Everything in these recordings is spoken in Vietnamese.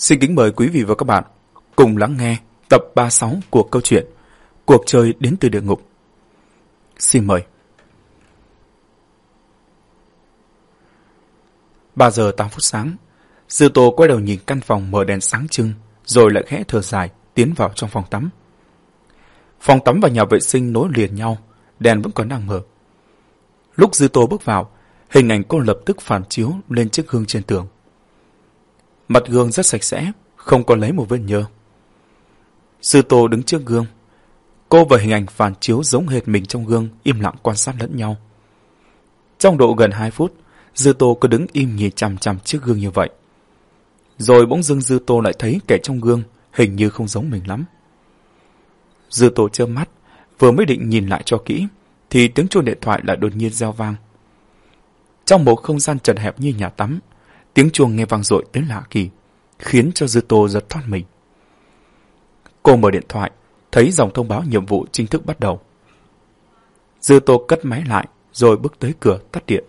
Xin kính mời quý vị và các bạn cùng lắng nghe tập 36 của câu chuyện Cuộc chơi đến từ địa ngục. Xin mời. 3 giờ 8 phút sáng, Dư Tô quay đầu nhìn căn phòng mở đèn sáng trưng, rồi lại khẽ thở dài, tiến vào trong phòng tắm. Phòng tắm và nhà vệ sinh nối liền nhau, đèn vẫn còn đang mở. Lúc Dư Tô bước vào, hình ảnh cô lập tức phản chiếu lên chiếc gương trên tường. Mặt gương rất sạch sẽ, không có lấy một vết nhơ. Sư Tô đứng trước gương. Cô và hình ảnh phản chiếu giống hệt mình trong gương im lặng quan sát lẫn nhau. Trong độ gần 2 phút, Dư Tô cứ đứng im nhìn chằm chằm chiếc gương như vậy. Rồi bỗng dưng Dư Tô lại thấy kẻ trong gương hình như không giống mình lắm. Dư Tô chớp mắt, vừa mới định nhìn lại cho kỹ, thì tiếng chuông điện thoại lại đột nhiên reo vang. Trong một không gian chật hẹp như nhà tắm, tiếng chuông nghe vang dội đến lạ kỳ, khiến cho Dư Tô giật thoát mình. Cô mở điện thoại, thấy dòng thông báo nhiệm vụ chính thức bắt đầu. Dư Tô cất máy lại, rồi bước tới cửa tắt điện.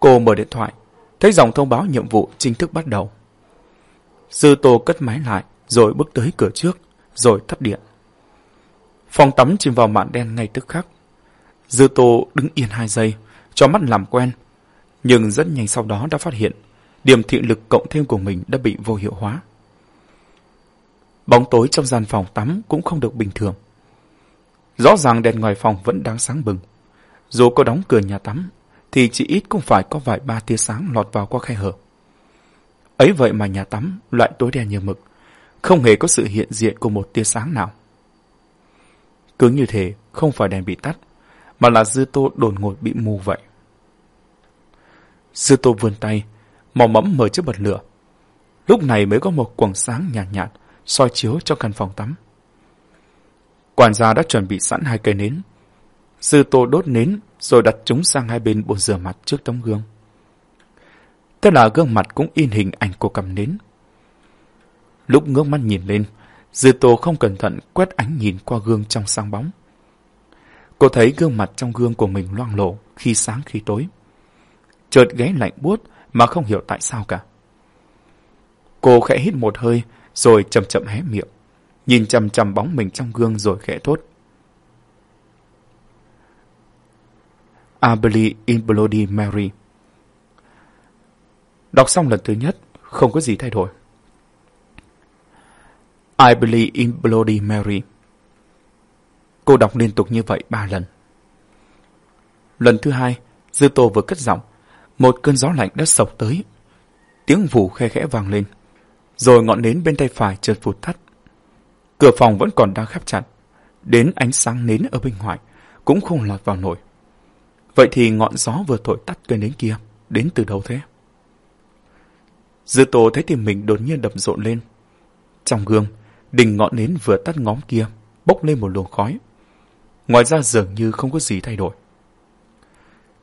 Cô mở điện thoại, thấy dòng thông báo nhiệm vụ chính thức bắt đầu. Dư Tô cất máy lại, rồi bước tới cửa trước, rồi tắt điện. Phòng tắm chìm vào màn đen ngay tức khắc. Dư Tô đứng yên hai giây, cho mắt làm quen. Nhưng rất nhanh sau đó đã phát hiện, điểm thị lực cộng thêm của mình đã bị vô hiệu hóa. Bóng tối trong gian phòng tắm cũng không được bình thường. Rõ ràng đèn ngoài phòng vẫn đang sáng bừng. Dù có đóng cửa nhà tắm, thì chỉ ít cũng phải có vài ba tia sáng lọt vào qua khe hở. Ấy vậy mà nhà tắm, loại tối đen như mực, không hề có sự hiện diện của một tia sáng nào. Cứ như thế, không phải đèn bị tắt, mà là dư tô đột ngột bị mù vậy. Sư tô vươn tay, mò mẫm mở chiếc bật lửa. Lúc này mới có một quầng sáng nhạt, nhạt soi chiếu trong căn phòng tắm. Quản gia đã chuẩn bị sẵn hai cây nến. Sư tô đốt nến rồi đặt chúng sang hai bên bồn rửa mặt trước tấm gương. Thế là gương mặt cũng in hình ảnh của cầm nến. Lúc ngước mắt nhìn lên, Dư Tô không cẩn thận quét ánh nhìn qua gương trong sáng bóng. Cô thấy gương mặt trong gương của mình loang lổ khi sáng khi tối. Chợt ghé lạnh buốt mà không hiểu tại sao cả. Cô khẽ hít một hơi rồi chậm chậm hé miệng, nhìn chằm chằm bóng mình trong gương rồi khẽ thốt. I believe in Bloody Mary. Đọc xong lần thứ nhất, không có gì thay đổi. I believe in Bloody Mary. Cô đọc liên tục như vậy ba lần. Lần thứ hai, Dư Tô vừa cất giọng, một cơn gió lạnh đã sộc tới. Tiếng vù khe khẽ vang lên, rồi ngọn nến bên tay phải chợt vụt tắt. Cửa phòng vẫn còn đang khép chặt, đến ánh sáng nến ở bên ngoài cũng không lọt vào nổi. Vậy thì ngọn gió vừa thổi tắt cây nến kia, đến từ đâu thế? Dư Tô thấy tim mình đột nhiên đập rộn lên. Trong gương, đỉnh ngọn nến vừa tắt ngóm kia, bốc lên một luồng khói. Ngoài ra dường như không có gì thay đổi.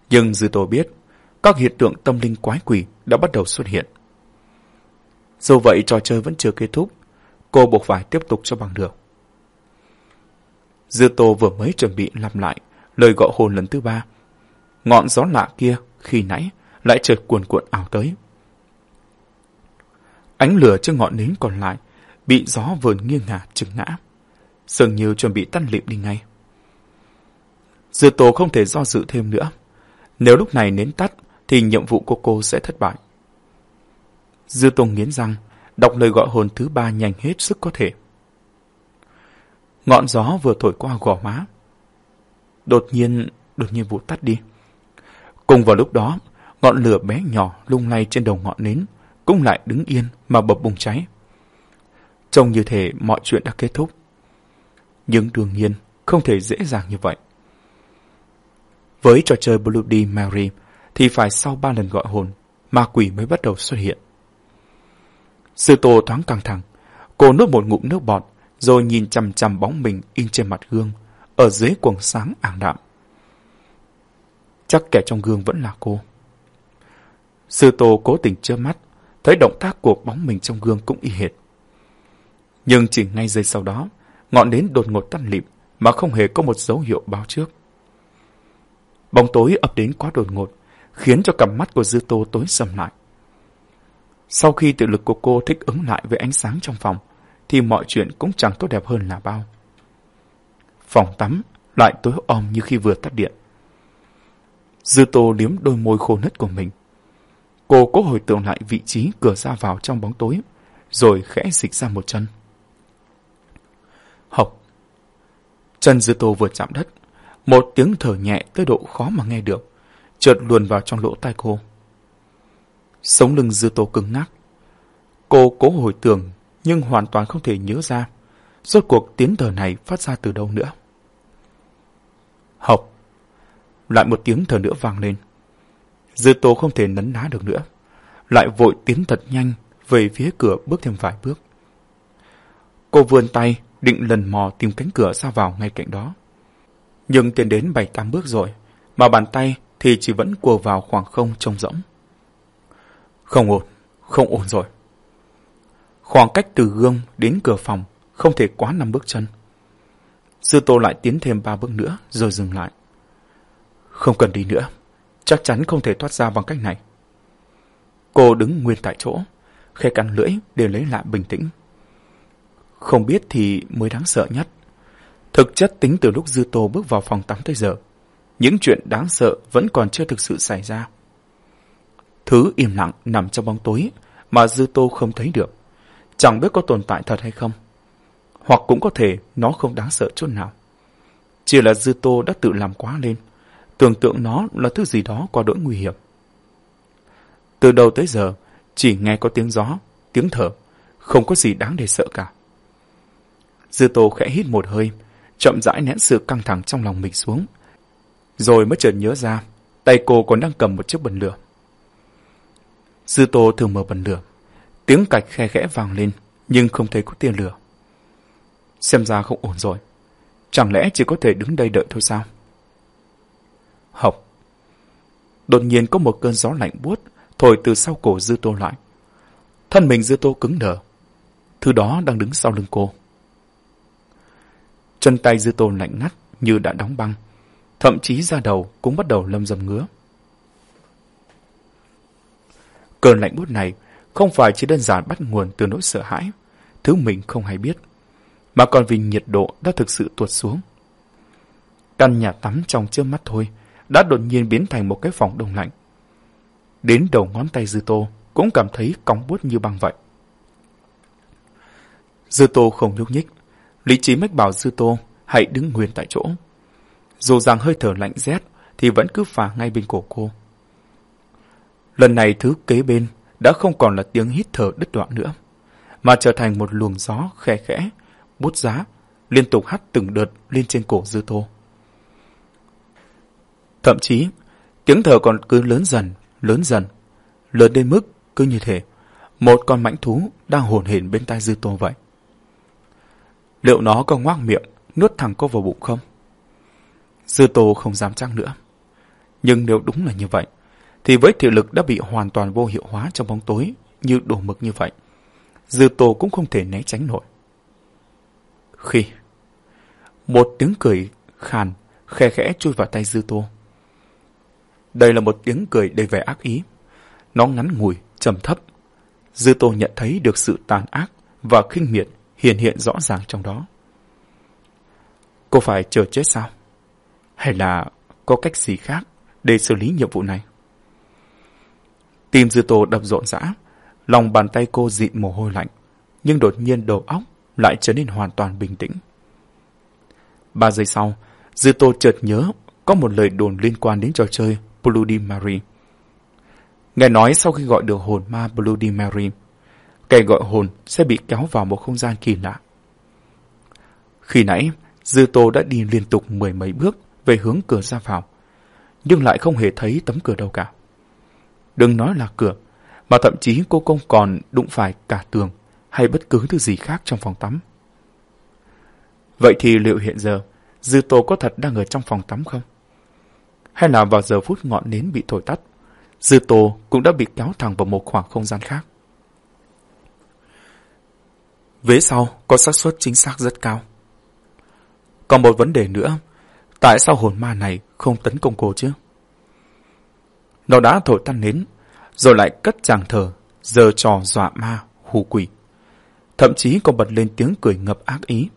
Nhưng Dư Tô biết, các hiện tượng tâm linh quái quỷ đã bắt đầu xuất hiện. Dù vậy trò chơi vẫn chưa kết thúc, cô buộc phải tiếp tục cho bằng được. Dư Tô vừa mới chuẩn bị làm lại lời gọi hồn lần thứ ba. Ngọn gió lạ kia khi nãy lại chợt cuồn cuộn ảo tới. Ánh lửa trên ngọn nến còn lại bị gió vườn nghiêng ngả chừng ngã, dường như chuẩn bị tắt lịm đi ngay. Dư Tô không thể do dự thêm nữa. Nếu lúc này nến tắt, thì nhiệm vụ của cô sẽ thất bại. Dư Tùng nghiến răng, đọc lời gọi hồn thứ ba nhanh hết sức có thể. Ngọn gió vừa thổi qua gò má. Đột nhiên, đột nhiên vụ tắt đi. Cùng vào lúc đó, ngọn lửa bé nhỏ lung lay trên đầu ngọn nến cũng lại đứng yên mà bập bùng cháy. Trông như thể mọi chuyện đã kết thúc. Nhưng đương nhiên, không thể dễ dàng như vậy. Với trò chơi Bloody Mary thì phải sau ba lần gọi hồn, ma quỷ mới bắt đầu xuất hiện. Sư Tô thoáng căng thẳng, cô nuốt một ngụm nước bọt rồi nhìn chằm chằm bóng mình in trên mặt gương, ở dưới quầng sáng ảm đạm. Chắc kẻ trong gương vẫn là cô. Sư Tô cố tình chớp mắt, thấy động tác của bóng mình trong gương cũng y hệt. Nhưng chỉ ngay giây sau đó, ngọn nến đột ngột tắt lịm mà không hề có một dấu hiệu báo trước. Bóng tối ập đến quá đột ngột, khiến cho cặp mắt của Dư Tô tối sầm lại. Sau khi tự lực của cô thích ứng lại với ánh sáng trong phòng, thì mọi chuyện cũng chẳng tốt đẹp hơn là bao. Phòng tắm lại tối om như khi vừa tắt điện. Dư tô liếm đôi môi khô nứt của mình. Cô cố hồi tưởng lại vị trí cửa ra vào trong bóng tối, rồi khẽ dịch ra một chân. Học. Chân dư tô vừa chạm đất, một tiếng thở nhẹ tới độ khó mà nghe được, chợt luồn vào trong lỗ tai cô. Sống lưng dư tô cứng ngắc. Cô cố hồi tưởng, nhưng hoàn toàn không thể nhớ ra. Rốt cuộc tiếng thở này phát ra từ đâu nữa. Học. Lại một tiếng thở nữa vang lên. Dư tô không thể nấn ná được nữa. Lại vội tiến thật nhanh về phía cửa bước thêm vài bước. Cô vươn tay, định lần mò tìm cánh cửa ra vào ngay cạnh đó. Nhưng tiến đến bảy tám bước rồi, mà bàn tay thì chỉ vẫn cùa vào khoảng không trông rỗng. Không ổn, không ổn rồi. Khoảng cách từ gương đến cửa phòng không thể quá năm bước chân. Dư tô lại tiến thêm ba bước nữa rồi dừng lại. Không cần đi nữa, chắc chắn không thể thoát ra bằng cách này. Cô đứng nguyên tại chỗ, khẽ cắn lưỡi để lấy lại bình tĩnh. Không biết thì mới đáng sợ nhất. Thực chất tính từ lúc Dư Tô bước vào phòng tắm tới giờ, những chuyện đáng sợ vẫn còn chưa thực sự xảy ra. Thứ im lặng nằm trong bóng tối mà Dư Tô không thấy được. Chẳng biết có tồn tại thật hay không. Hoặc cũng có thể nó không đáng sợ chút nào. Chỉ là Dư Tô đã tự làm quá lên. Tưởng tượng nó là thứ gì đó quá đỗi nguy hiểm. Từ đầu tới giờ, chỉ nghe có tiếng gió, tiếng thở, không có gì đáng để sợ cả. Dư Tô khẽ hít một hơi, chậm rãi nén sự căng thẳng trong lòng mình xuống. Rồi mới chợt nhớ ra, tay cô còn đang cầm một chiếc bật lửa. Dư Tô thường mở bật lửa, tiếng cạch khe khẽ vang lên, nhưng không thấy có tia lửa. Xem ra không ổn rồi, chẳng lẽ chỉ có thể đứng đây đợi thôi sao? Học. Đột nhiên có một cơn gió lạnh buốt thổi từ sau cổ Dư Tô lại. Thân mình Dư Tô cứng đờ. Thứ đó đang đứng sau lưng cô. Chân tay Dư Tô lạnh ngắt như đã đóng băng. Thậm chí da đầu cũng bắt đầu lâm dầm ngứa. Cơn lạnh buốt này không phải chỉ đơn giản bắt nguồn từ nỗi sợ hãi, thứ mình không hay biết, mà còn vì nhiệt độ đã thực sự tuột xuống. Căn nhà tắm trong trước mắt thôi đã đột nhiên biến thành một cái phòng đông lạnh. Đến đầu ngón tay Dư Tô cũng cảm thấy cóng buốt như băng vậy. Dư Tô không nhúc nhích, lý trí mách bảo Dư Tô hãy đứng nguyên tại chỗ. Dù rằng hơi thở lạnh rét thì vẫn cứ phả ngay bên cổ cô. Lần này thứ kế bên đã không còn là tiếng hít thở đứt đoạn nữa, mà trở thành một luồng gió khẽ khẽ, bút giá, liên tục hắt từng đợt lên trên cổ Dư Tô. Thậm chí, tiếng thở còn cứ lớn dần, lớn dần, lớn đến mức cứ như thế, một con mãnh thú đang hồn hển bên tai Dư Tô vậy. Liệu nó có ngoác miệng, nuốt thẳng cô vào bụng không? Dư Tô không dám chắc nữa. Nhưng nếu đúng là như vậy, thì với thị lực đã bị hoàn toàn vô hiệu hóa trong bóng tối như đổ mực như vậy, Dư Tô cũng không thể né tránh nổi. Khi một tiếng cười khàn khe khẽ chui vào tay Dư Tô. Đây là một tiếng cười đầy vẻ ác ý. Nó ngắn ngủi, trầm thấp. Dư Tô nhận thấy được sự tàn ác và khinh miệt hiện hiện rõ ràng trong đó. Cô phải chờ chết sao? Hay là có cách gì khác để xử lý nhiệm vụ này? Tim Dư Tô đập rộn rã, lòng bàn tay cô dịn mồ hôi lạnh, nhưng đột nhiên đầu óc lại trở nên hoàn toàn bình tĩnh. Ba giây sau, Dư Tô chợt nhớ có một lời đồn liên quan đến trò chơi Bloody Mary. Nghe nói sau khi gọi được hồn ma Bloody Mary, kẻ gọi hồn sẽ bị kéo vào một không gian kỳ lạ. Khi nãy, Dư Tô đã đi liên tục mười mấy bước về hướng cửa ra vào, nhưng lại không hề thấy tấm cửa đâu cả. Đừng nói là cửa, mà thậm chí cô không còn đụng phải cả tường hay bất cứ thứ gì khác trong phòng tắm. Vậy thì liệu hiện giờ Dư Tô có thật đang ở trong phòng tắm không? Hay là vào giờ phút ngọn nến bị thổi tắt, Dư Tô cũng đã bị kéo thẳng vào một khoảng không gian khác? Vế sau có xác suất chính xác rất cao. Còn một vấn đề nữa, tại sao hồn ma này không tấn công cô chứ? Nó đã thổi tan nến, rồi lại cất chàng thờ, giờ trò dọa ma, hù quỷ. Thậm chí còn bật lên tiếng cười ngập ác ý.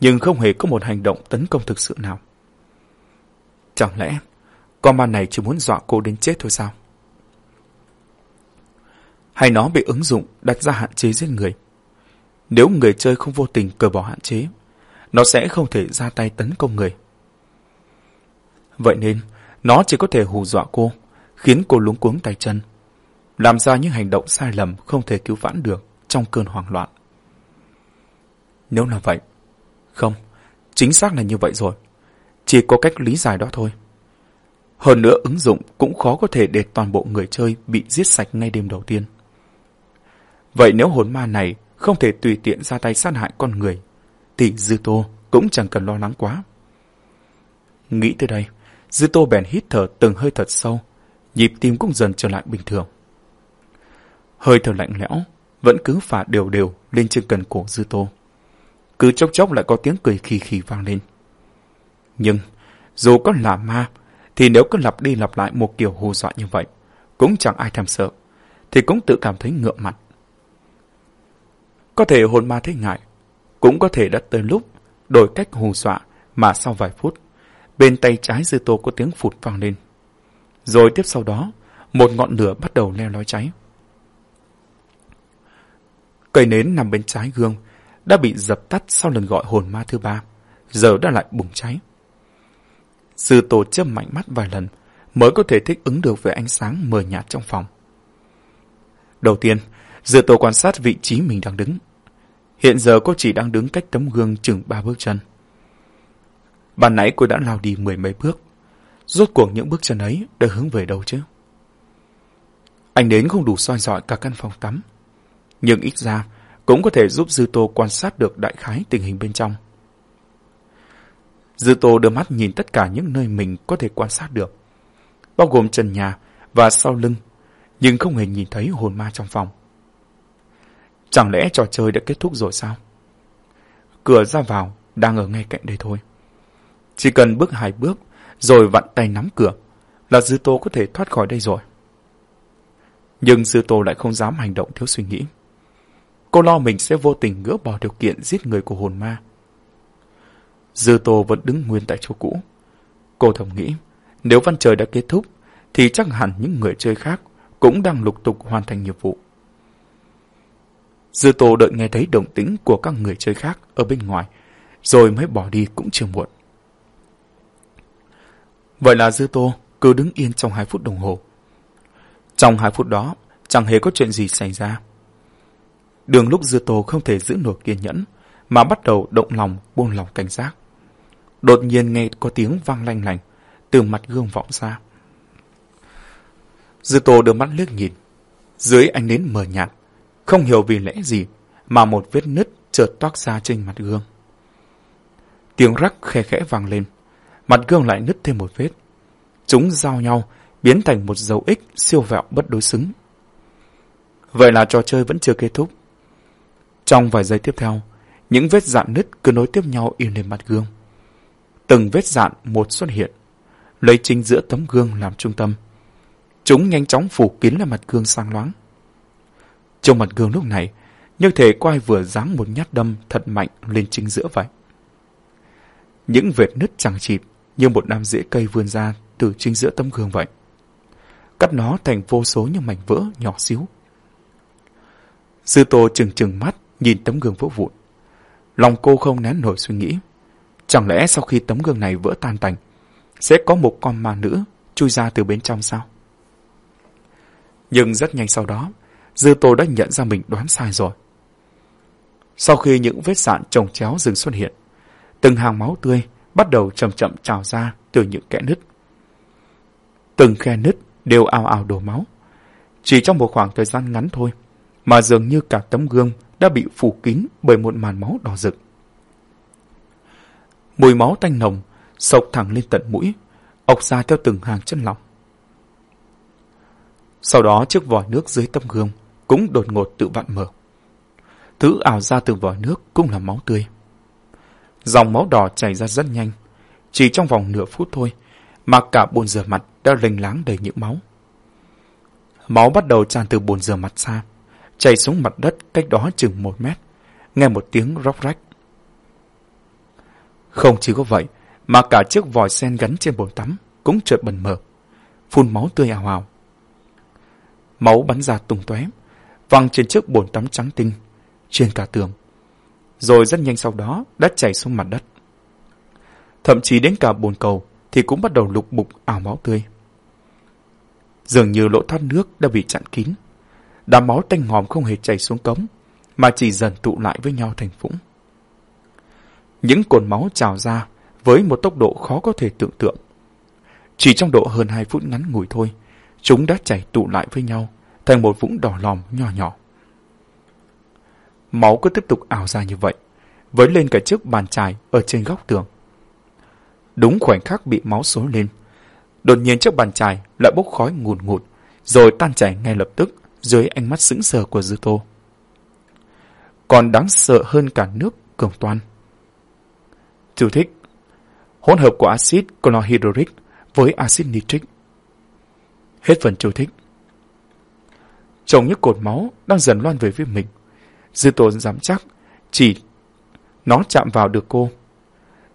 Nhưng không hề có một hành động tấn công thực sự nào. Chẳng lẽ con ma này chỉ muốn dọa cô đến chết thôi sao? Hay nó bị ứng dụng đặt ra hạn chế giết người? Nếu người chơi không vô tình cởi bỏ hạn chế, nó sẽ không thể ra tay tấn công người. Vậy nên, nó chỉ có thể hù dọa cô, khiến cô luống cuống tay chân, làm ra những hành động sai lầm không thể cứu vãn được trong cơn hoảng loạn. Nếu là vậy, không, chính xác là như vậy rồi. Chỉ có cách lý giải đó thôi. Hơn nữa ứng dụng cũng khó có thể để toàn bộ người chơi bị giết sạch ngay đêm đầu tiên. Vậy nếu hồn ma này không thể tùy tiện ra tay sát hại con người, thì Dư Tô cũng chẳng cần lo lắng quá. Nghĩ tới đây, Dư Tô bèn hít thở từng hơi thật sâu, nhịp tim cũng dần trở lại bình thường. Hơi thở lạnh lẽo, vẫn cứ phả đều đều lên trên cần cổ Dư Tô. Cứ chốc chốc lại có tiếng cười khì khì vang lên. Nhưng, dù có là ma, thì nếu cứ lặp đi lặp lại một kiểu hù dọa như vậy, cũng chẳng ai tham sợ, thì cũng tự cảm thấy ngượng mặt. Có thể hồn ma thấy ngại, cũng có thể đã tới lúc đổi cách hù dọa mà sau vài phút, bên tay trái dư tô có tiếng phụt vang lên. Rồi tiếp sau đó, một ngọn lửa bắt đầu leo lói cháy. Cây nến nằm bên trái gương đã bị dập tắt sau lần gọi hồn ma thứ ba, giờ đã lại bùng cháy. Dư tô châm mạnh mắt vài lần mới có thể thích ứng được với ánh sáng mờ nhạt trong phòng. Đầu tiên, dư tô quan sát vị trí mình đang đứng. Hiện giờ cô chỉ đang đứng cách tấm gương chừng ba bước chân. Ban nãy cô đã lao đi mười mấy bước. Rốt cuộc những bước chân ấy đã hướng về đâu chứ? Anh đến không đủ soi dọi cả căn phòng tắm. Nhưng ít ra cũng có thể giúp Dư Tô quan sát được đại khái tình hình bên trong. Dư Tô đưa mắt nhìn tất cả những nơi mình có thể quan sát được, bao gồm trần nhà và sau lưng, nhưng không hề nhìn thấy hồn ma trong phòng. Chẳng lẽ trò chơi đã kết thúc rồi sao? Cửa ra vào đang ở ngay cạnh đây thôi. Chỉ cần bước hai bước, rồi vặn tay nắm cửa, là Dư Tô có thể thoát khỏi đây rồi. Nhưng Dư Tô lại không dám hành động thiếu suy nghĩ. Cô lo mình sẽ vô tình gỡ bỏ điều kiện giết người của hồn ma. Dư Tô vẫn đứng nguyên tại chỗ cũ. Cô thầm nghĩ, nếu văn trời đã kết thúc, thì chắc hẳn những người chơi khác cũng đang lục tục hoàn thành nhiệm vụ. Dư Tô đợi nghe thấy động tĩnh của các người chơi khác ở bên ngoài, rồi mới bỏ đi cũng chưa muộn. Vậy là Dư Tô cứ đứng yên trong hai phút đồng hồ. Trong hai phút đó, chẳng hề có chuyện gì xảy ra. Đường lúc Dư Tô không thể giữ nổi kiên nhẫn, mà bắt đầu động lòng buông lòng cảnh giác. Đột nhiên nghe có tiếng vang lanh lành, từ mặt gương vọng ra. Dư Tô đưa mắt liếc nhìn. Dưới ánh nến mờ nhạt, không hiểu vì lẽ gì mà một vết nứt chợt toát ra trên mặt gương. Tiếng rắc khe khẽ vang lên, mặt gương lại nứt thêm một vết. Chúng giao nhau, biến thành một dấu ích siêu vẹo bất đối xứng. Vậy là trò chơi vẫn chưa kết thúc. Trong vài giây tiếp theo, những vết dạn nứt cứ nối tiếp nhau in lên mặt gương. Từng vết dạn một xuất hiện, lấy chính giữa tấm gương làm trung tâm. Chúng nhanh chóng phủ kín lên mặt gương sang loáng. Trong mặt gương lúc này, như thể có ai vừa giáng một nhát đâm thật mạnh lên chính giữa vậy. Những vệt nứt chẳng chịt như một đám rễ cây vươn ra từ chính giữa tấm gương vậy. Cắt nó thành vô số những mảnh vỡ nhỏ xíu. Sư Tô chừng chừng mắt nhìn tấm gương vỡ vụn. Lòng cô không nén nổi suy nghĩ. Chẳng lẽ sau khi tấm gương này vỡ tan tành, sẽ có một con ma nữa chui ra từ bên trong sao? Nhưng rất nhanh sau đó, Dư Tô đã nhận ra mình đoán sai rồi. Sau khi những vết sạn trồng chéo dừng xuất hiện, từng hàng máu tươi bắt đầu chậm chậm trào ra từ những kẽ nứt. Từng khe nứt đều ao ao đổ máu. Chỉ trong một khoảng thời gian ngắn thôi, mà dường như cả tấm gương đã bị phủ kín bởi một màn máu đỏ rực. Mùi máu tanh nồng, sộc thẳng lên tận mũi, ọc ra theo từng hàng chân lòng. Sau đó chiếc vòi nước dưới tấm gương cũng đột ngột tự vặn mở. Thứ ảo ra từ vòi nước cũng là máu tươi. Dòng máu đỏ chảy ra rất nhanh, chỉ trong vòng nửa phút thôi, mà cả bồn rửa mặt đã lênh láng đầy những máu. Máu bắt đầu tràn từ bồn rửa mặt xa, chảy xuống mặt đất cách đó chừng một mét, nghe một tiếng róc rách. Không chỉ có vậy, mà cả chiếc vòi sen gắn trên bồn tắm cũng chợt bần mờ, phun máu tươi ào ào. Máu bắn ra tung tóe, văng trên chiếc bồn tắm trắng tinh, trên cả tường. Rồi rất nhanh sau đó đã chảy xuống mặt đất. Thậm chí đến cả bồn cầu thì cũng bắt đầu lục bục ảo máu tươi. Dường như lỗ thoát nước đã bị chặn kín. Đám máu tanh ngòm không hề chảy xuống cống, mà chỉ dần tụ lại với nhau thành vũng. Những cồn máu trào ra với một tốc độ khó có thể tưởng tượng. Chỉ trong độ hơn 2 phút ngắn ngủi thôi, chúng đã chảy tụ lại với nhau thành một vũng đỏ lòm nhỏ nhỏ. Máu cứ tiếp tục ảo ra như vậy, với lên cả chiếc bàn chải ở trên góc tường. Đúng khoảnh khắc bị máu xối lên, đột nhiên chiếc bàn chải lại bốc khói ngùn ngụt, rồi tan chảy ngay lập tức dưới ánh mắt sững sờ của Dư Tô. Còn đáng sợ hơn cả nước cường toan. Chú thích Hỗn hợp của axit chlorhydric với axit nitric. Hết phần chú thích. Trông những cột máu đang dần loan về phía mình. Dư Tô dám chắc chỉ nó chạm vào được cô.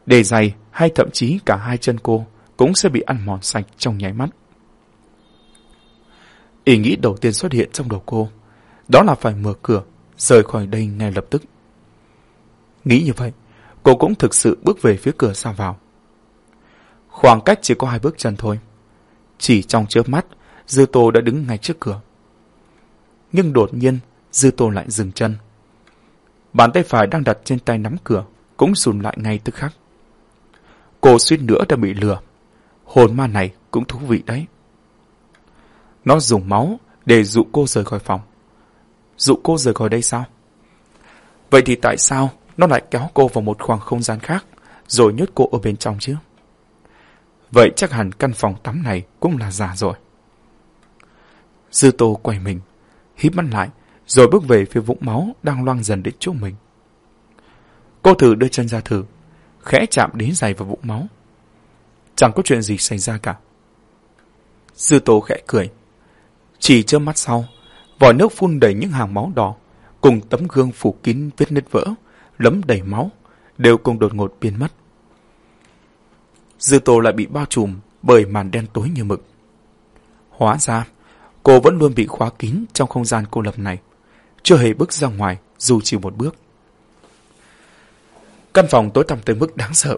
Đề giày hay thậm chí cả hai chân cô cũng sẽ bị ăn mòn sạch trong nháy mắt. Ý nghĩ đầu tiên xuất hiện trong đầu cô, đó là phải mở cửa, rời khỏi đây ngay lập tức. Nghĩ như vậy, cô cũng thực sự bước về phía cửa ra vào. Khoảng cách chỉ có hai bước chân thôi. Chỉ trong chớp mắt, Dư Tô đã đứng ngay trước cửa. Nhưng đột nhiên, Dư Tô lại dừng chân. Bàn tay phải đang đặt trên tay nắm cửa, cũng sùn lại ngay tức khắc. Cô suýt nữa đã bị lừa. Hồn ma này cũng thú vị đấy. Nó dùng máu để dụ cô rời khỏi phòng. Dụ cô rời khỏi đây sao? Vậy thì tại sao nó lại kéo cô vào một khoảng không gian khác rồi nhốt cô ở bên trong chứ? Vậy chắc hẳn căn phòng tắm này cũng là giả rồi. Dư tô quay mình, híp mắt lại, rồi bước về phía vũng máu đang loang dần đến chỗ mình. Cô thử đưa chân ra thử, khẽ chạm đến giày vào vũng máu. Chẳng có chuyện gì xảy ra cả. Dư tố khẽ cười. Chỉ chớp mắt sau, vòi nước phun đầy những hàng máu đỏ, cùng tấm gương phủ kín vết nứt vỡ, lấm đầy máu, đều cùng đột ngột biến mất. Dư tô lại bị bao trùm bởi màn đen tối như mực. Hóa ra, cô vẫn luôn bị khóa kín trong không gian cô lập này, chưa hề bước ra ngoài dù chỉ một bước. Căn phòng tối tăm tới mức đáng sợ.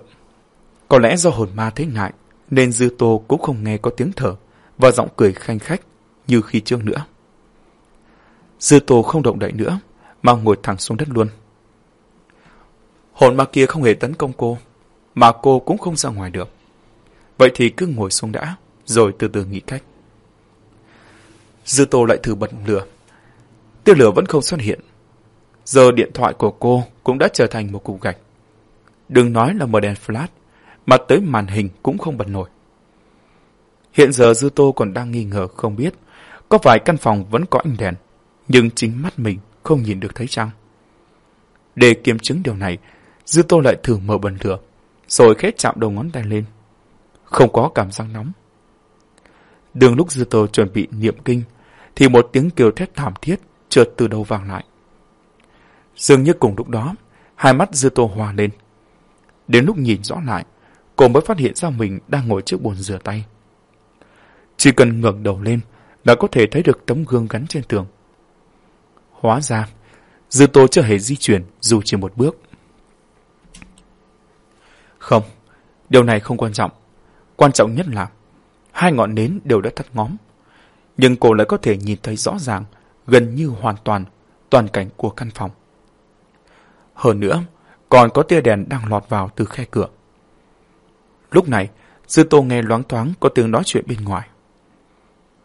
Có lẽ do hồn ma thế ngại, nên Dư Tô cũng không nghe có tiếng thở và giọng cười khanh khách như khi trước nữa. Dư Tô không động đậy nữa, mà ngồi thẳng xuống đất luôn. Hồn ma kia không hề tấn công cô, mà cô cũng không ra ngoài được. Vậy thì cứ ngồi xuống đã, rồi từ từ nghĩ cách. Dư Tô lại thử bật lửa. Tiêu lửa vẫn không xuất hiện. Giờ điện thoại của cô cũng đã trở thành một cục gạch. Đừng nói là mở đèn flash, mà tới màn hình cũng không bật nổi. Hiện giờ Dư Tô còn đang nghi ngờ không biết có vài căn phòng vẫn có ánh đèn, nhưng chính mắt mình không nhìn được thấy chăng. Để kiểm chứng điều này, Dư Tô lại thử mở bật lửa, rồi khét chạm đầu ngón tay lên. Không có cảm giác nóng. Đường lúc Dư Tô chuẩn bị niệm kinh, thì một tiếng kêu thét thảm thiết chợt từ đầu vang lại. Dường như cùng lúc đó, hai mắt Dư Tô hòa lên. Đến lúc nhìn rõ lại, cô mới phát hiện ra mình đang ngồi trước bồn rửa tay. Chỉ cần ngẩng đầu lên là có thể thấy được tấm gương gắn trên tường. Hóa ra, Dư Tô chưa hề di chuyển dù chỉ một bước. Không, điều này không quan trọng. Quan trọng nhất là hai ngọn nến đều đã tắt ngóm. Nhưng cô lại có thể nhìn thấy rõ ràng, gần như hoàn toàn, toàn cảnh của căn phòng. Hơn nữa, còn có tia đèn đang lọt vào từ khe cửa. Lúc này, Dư Tô nghe loáng thoáng có tiếng nói chuyện bên ngoài.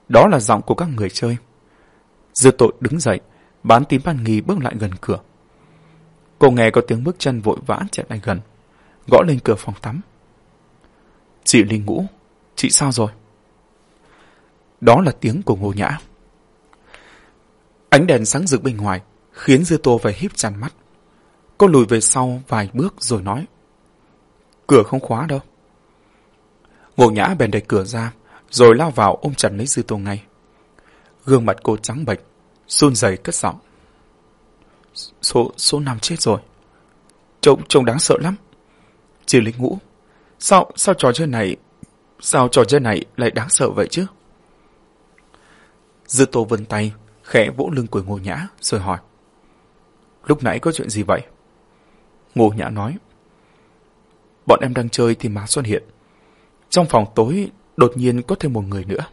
Đó là giọng của các người chơi. Dư Tô đứng dậy, bán tím ban nghi bước lại gần cửa. Cô nghe có tiếng bước chân vội vã chạy lại gần, gõ lên cửa phòng tắm. Chị Linh Ngũ, chị sao rồi? Đó là tiếng của Ngô Nhã. Ánh đèn sáng rực bên ngoài khiến Dư Tô phải híp chặt mắt. Cô lùi về sau vài bước rồi nói. Cửa không khóa đâu. Ngộ Nhã bèn đẩy cửa ra, rồi lao vào ôm chặt lấy Dư Tô ngay. Gương mặt cô trắng bệch, run rẩy cất giọng. Số, số năm chết rồi. Trông, trông đáng sợ lắm. Chỉ lính ngũ. Sao, sao trò chơi này, sao trò chơi này lại đáng sợ vậy chứ? Dư tô vân tay, khẽ vỗ lưng của ngô nhã, rồi hỏi. Lúc nãy có chuyện gì vậy? Ngô nhã nói. Bọn em đang chơi thì má xuất hiện. Trong phòng tối, đột nhiên có thêm một người nữa.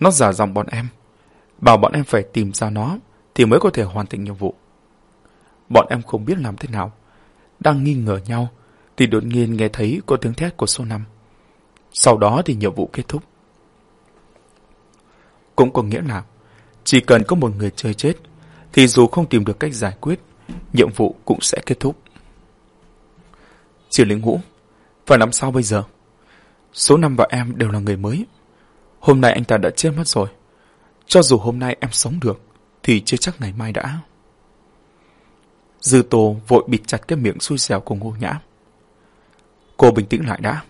Nó giả giọng bọn em, bảo bọn em phải tìm ra nó thì mới có thể hoàn thành nhiệm vụ. Bọn em không biết làm thế nào, đang nghi ngờ nhau thì đột nhiên nghe thấy có tiếng thét của số 5. Sau đó thì nhiệm vụ kết thúc. Cũng có nghĩa là chỉ cần có một người chơi chết thì dù không tìm được cách giải quyết, nhiệm vụ cũng sẽ kết thúc. Triệu lĩnh ngũ, phải làm sao bây giờ? Số năm và em đều là người mới. Hôm nay anh ta đã chết mất rồi. Cho dù hôm nay em sống được, thì chưa chắc ngày mai đã. Dư Tô vội bịt chặt cái miệng xui xẻo của Ngô Nhã. Cô bình tĩnh lại đã.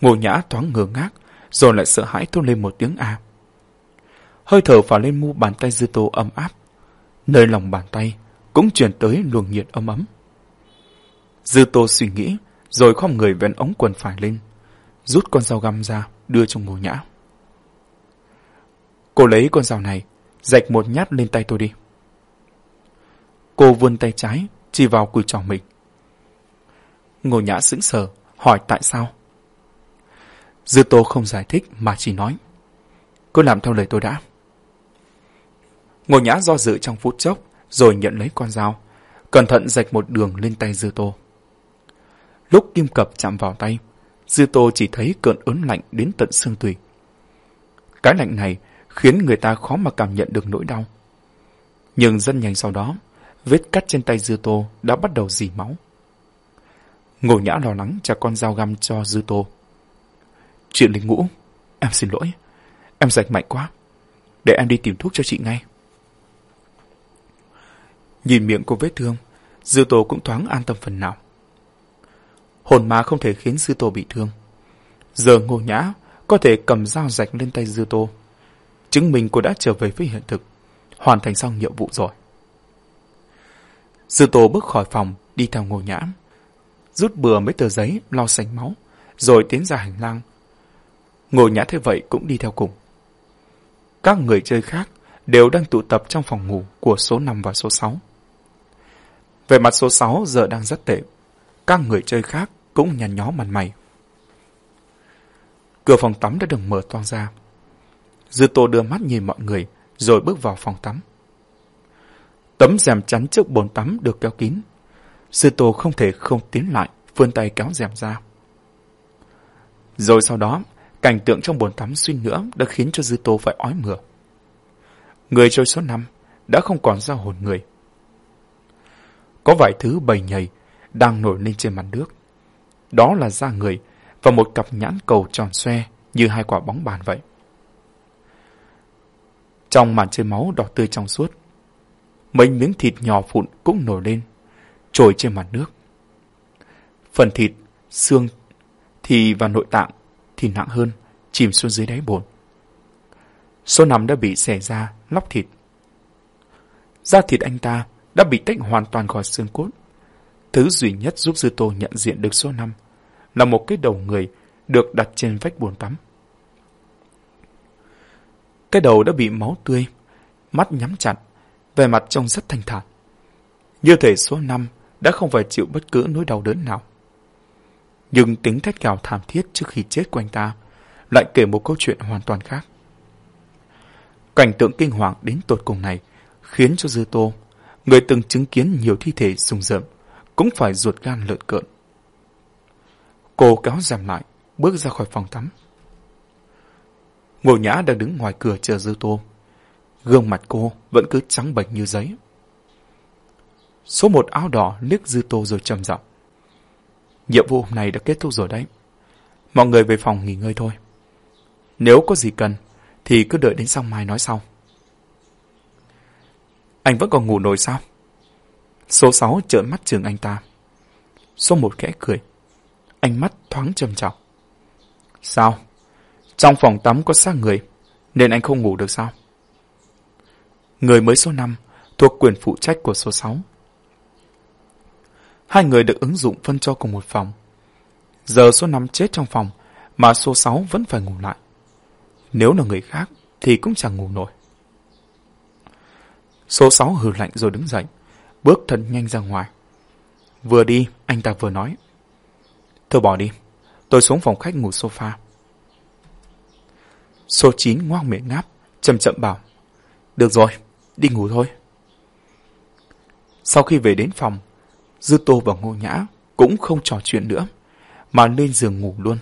Ngô Nhã thoáng ngơ ngác, rồi lại sợ hãi thốt lên một tiếng A. Hơi thở vào lên mu bàn tay Dư Tô ấm áp. Nơi lòng bàn tay cũng chuyển tới luồng nhiệt ấm ấm. Dư Tô suy nghĩ, rồi khom người vén ống quần phải lên, rút con dao găm ra, đưa cho Ngô Nhã. Cô lấy con dao này, rạch một nhát lên tay tôi đi. Cô vươn tay trái, chỉ vào cùi trỏ mình. Ngô Nhã sững sờ, hỏi tại sao. Dư Tô không giải thích mà chỉ nói. Cứ làm theo lời tôi đã. Ngô Nhã do dự trong phút chốc, rồi nhận lấy con dao, cẩn thận rạch một đường lên tay Dư Tô. Lúc kim cập chạm vào tay, Dư Tô chỉ thấy cơn ớn lạnh đến tận xương tủy. Cái lạnh này khiến người ta khó mà cảm nhận được nỗi đau. Nhưng rất nhanh sau đó, vết cắt trên tay Dư Tô đã bắt đầu dì máu. Ngô Nhã lo lắng trả con dao găm cho Dư Tô. Chuyện linh ngũ, em xin lỗi. Em rạch mạnh quá. Để em đi tìm thuốc cho chị ngay. Nhìn miệng cô vết thương, Dư Tô cũng thoáng an tâm phần nào. Hồn ma không thể khiến Dư Tô bị thương. Giờ Ngô Nhã có thể cầm dao rạch lên tay Dư Tô. Chứng minh cô đã trở về với hiện thực, hoàn thành xong nhiệm vụ rồi. Dư Tô bước khỏi phòng, đi theo Ngô Nhã. Rút bừa mấy tờ giấy, lo sánh máu, rồi tiến ra hành lang. Ngô Nhã thế vậy cũng đi theo cùng. Các người chơi khác đều đang tụ tập trong phòng ngủ của số 5 và số 6. Về mặt số 6 giờ đang rất tệ. Các người chơi khác cũng nhăn nhó mặt mày. Cửa phòng tắm đã được mở toang ra. Dư Tô đưa mắt nhìn mọi người, rồi bước vào phòng tắm. Tấm rèm chắn trước bồn tắm được kéo kín. Dư Tô không thể không tiến lại, vươn tay kéo rèm ra. Rồi sau đó, cảnh tượng trong bồn tắm suy nữa đã khiến cho Dư Tô phải ói mửa. Người chơi số 5 đã không còn ra hồn người. Có vài thứ bầy nhầy đang nổi lên trên mặt nước. Đó là da người và một cặp nhãn cầu tròn xoe như hai quả bóng bàn vậy. Trong màn chơi máu đỏ tươi trong suốt, mấy miếng thịt nhỏ vụn cũng nổi lên, trồi trên mặt nước. Phần thịt, xương thì và nội tạng thì nặng hơn, chìm xuống dưới đáy bồn. Số nằm đã bị xẻ ra, lóc thịt. Da thịt anh ta đã bị tách hoàn toàn khỏi xương cốt. Thứ duy nhất giúp Dư Tô nhận diện được số 5 là một cái đầu người được đặt trên vách bồn tắm. Cái đầu đã bị máu tươi, mắt nhắm chặt, vẻ mặt trông rất thanh thản. Như thể số 5 đã không phải chịu bất cứ nỗi đau đớn nào. Nhưng tính thét gào thảm thiết trước khi chết của anh ta lại kể một câu chuyện hoàn toàn khác. Cảnh tượng kinh hoàng đến tột cùng này khiến cho Dư Tô, người từng chứng kiến nhiều thi thể rùng rợn, cũng phải ruột gan lợn cợn. Cô kéo rèm lại, bước ra khỏi phòng tắm. Ngô Nhã đang đứng ngoài cửa chờ Dư Tô. Gương mặt cô vẫn cứ trắng bệch như giấy. Số một áo đỏ liếc Dư Tô rồi trầm giọng. Nhiệm vụ hôm nay đã kết thúc rồi đấy. Mọi người về phòng nghỉ ngơi thôi. Nếu có gì cần, thì cứ đợi đến xong mai nói sau. Anh vẫn còn ngủ nổi sao? Số 6 trợn mắt trường anh ta. Số 1 khẽ cười. Ánh mắt thoáng trầm trọng. Sao? Trong phòng tắm có xác người. Nên anh không ngủ được sao? Người mới số 5 thuộc quyền phụ trách của số 6. Hai người được ứng dụng phân cho cùng một phòng. Giờ số 5 chết trong phòng, mà số 6 vẫn phải ngủ lại. Nếu là người khác, thì cũng chẳng ngủ nổi. Số 6 hừ lạnh rồi đứng dậy, bước thân nhanh ra ngoài. Vừa đi, anh ta vừa nói. Thôi bỏ đi, tôi xuống phòng khách ngủ sofa. Số 9 ngoác miệng ngáp, chậm chậm bảo. Được rồi, đi ngủ thôi. Sau khi về đến phòng, Dư Tô và Ngô Nhã cũng không trò chuyện nữa, mà lên giường ngủ luôn.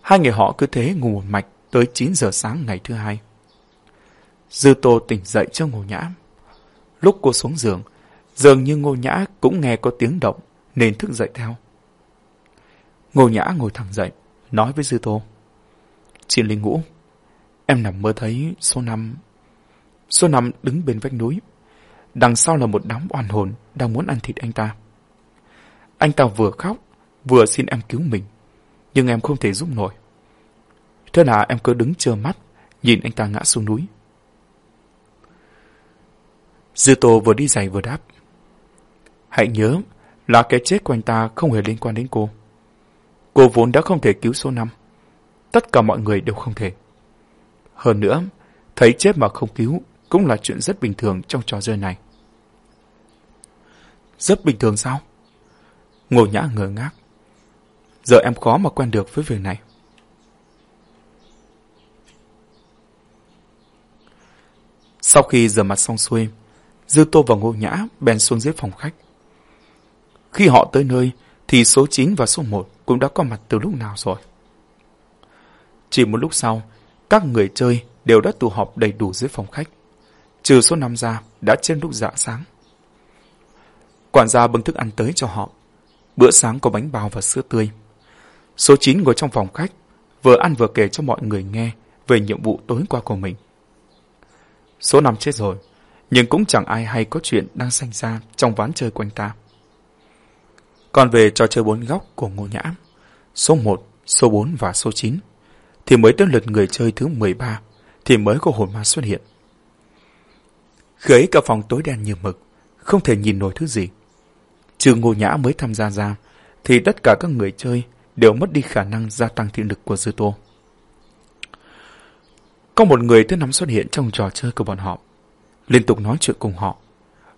Hai người họ cứ thế ngủ một mạch tới 9 giờ sáng ngày thứ hai. Dư Tô tỉnh dậy cho Ngô Nhã. Lúc cô xuống giường, dường như Ngô Nhã cũng nghe có tiếng động nên thức dậy theo. Ngô Nhã ngồi thẳng dậy, nói với Dư Tô. Chị Linh ngủ, em nằm mơ thấy số 5. Số 5 đứng bên vách núi. Đằng sau là một đám oan hồn đang muốn ăn thịt anh ta. Anh ta vừa khóc, vừa xin em cứu mình, nhưng em không thể giúp nổi. Thế là em cứ đứng chờ mắt, nhìn anh ta ngã xuống núi. Dư Tô vừa đi giày vừa đáp. Hãy nhớ là cái chết của anh ta không hề liên quan đến cô. Cô vốn đã không thể cứu số 5. Tất cả mọi người đều không thể. Hơn nữa, thấy chết mà không cứu cũng là chuyện rất bình thường trong trò chơi này. Rất bình thường sao? Ngô Nhã ngờ ngác. Giờ em khó mà quen được với việc này. Sau khi rửa mặt xong xuôi, Dư Tô và Ngô Nhã bèn xuống dưới phòng khách. Khi họ tới nơi, thì số 9 và số 1 cũng đã có mặt từ lúc nào rồi. Chỉ một lúc sau, các người chơi đều đã tụ họp đầy đủ dưới phòng khách. Trừ số 5 ra, đã trên lúc dạ sáng. Quản gia bưng thức ăn tới cho họ. Bữa sáng có bánh bao và sữa tươi. Số 9 ngồi trong phòng khách, vừa ăn vừa kể cho mọi người nghe về nhiệm vụ tối qua của mình. Số 5 chết rồi, nhưng cũng chẳng ai hay có chuyện đang xảy ra trong ván chơi quanh ta. Còn về trò chơi bốn góc của Ngô Nhã, số 1, số 4 và số 9, thì mới tới lượt người chơi thứ 13 thì mới có hồn ma xuất hiện. Khi ấy cả phòng tối đen như mực, không thể nhìn nổi thứ gì. Trừ Ngô Nhã mới tham gia ra, thì tất cả các người chơi đều mất đi khả năng gia tăng thị lực của Dư Tô. Có một người thứ năm xuất hiện trong trò chơi của bọn họ, liên tục nói chuyện cùng họ,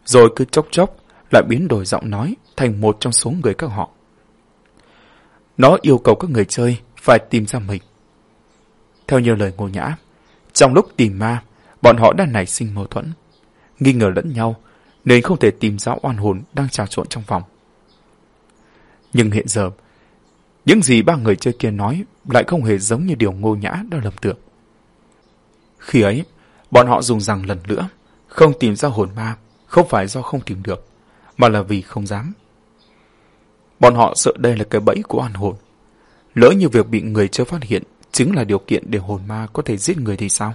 rồi cứ chốc chốc lại biến đổi giọng nói thành một trong số người các họ. Nó yêu cầu các người chơi phải tìm ra mình. Theo nhiều lời Ngô Nhã, trong lúc tìm ma, bọn họ đã nảy sinh mâu thuẫn, nghi ngờ lẫn nhau nên không thể tìm ra oan hồn đang trà trộn trong phòng. Nhưng hiện giờ, những gì ba người chơi kia nói lại không hề giống như điều Ngô Nhã đã lầm tưởng. Khi ấy, bọn họ dùng rằng lần nữa, không tìm ra hồn ma không phải do không tìm được, mà là vì không dám. Bọn họ sợ đây là cái bẫy của oan hồn. Lỡ như việc bị người chơi phát hiện chính là điều kiện để hồn ma có thể giết người thì sao?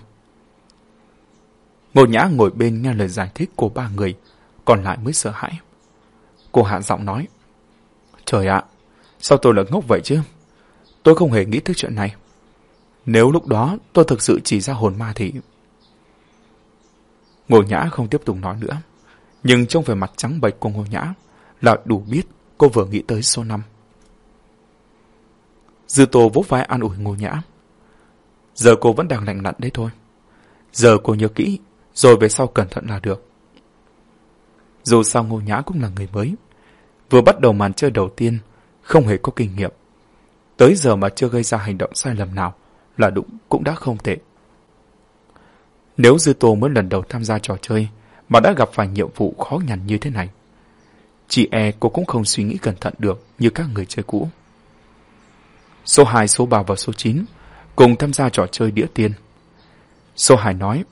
Ngô Nhã ngồi bên nghe lời giải thích của ba người, còn lại mới sợ hãi. Cô hạ giọng nói, Trời ạ, sao tôi lại ngốc vậy chứ? Tôi không hề nghĩ tới chuyện này. Nếu lúc đó tôi thực sự chỉ ra hồn ma thì... Ngô Nhã không tiếp tục nói nữa. Nhưng trong vẻ mặt trắng bệch của Ngô Nhã là đủ biết cô vừa nghĩ tới số 5. Dư Tô vỗ vai an ủi Ngô Nhã. Giờ cô vẫn đang lạnh lặn đấy thôi. Giờ cô nhớ kỹ, rồi về sau cẩn thận là được. Dù sao Ngô Nhã cũng là người mới. Vừa bắt đầu màn chơi đầu tiên, không hề có kinh nghiệm. Tới giờ mà chưa gây ra hành động sai lầm nào là đúng cũng đã không tệ. Nếu Dư Tô mới lần đầu tham gia trò chơi mà đã gặp phải nhiệm vụ khó nhằn như thế này, chị e cô cũng không suy nghĩ cẩn thận được như các người chơi cũ. Số 2, số 3 và số 9 cùng tham gia trò chơi đĩa tiên. Số 2 nói,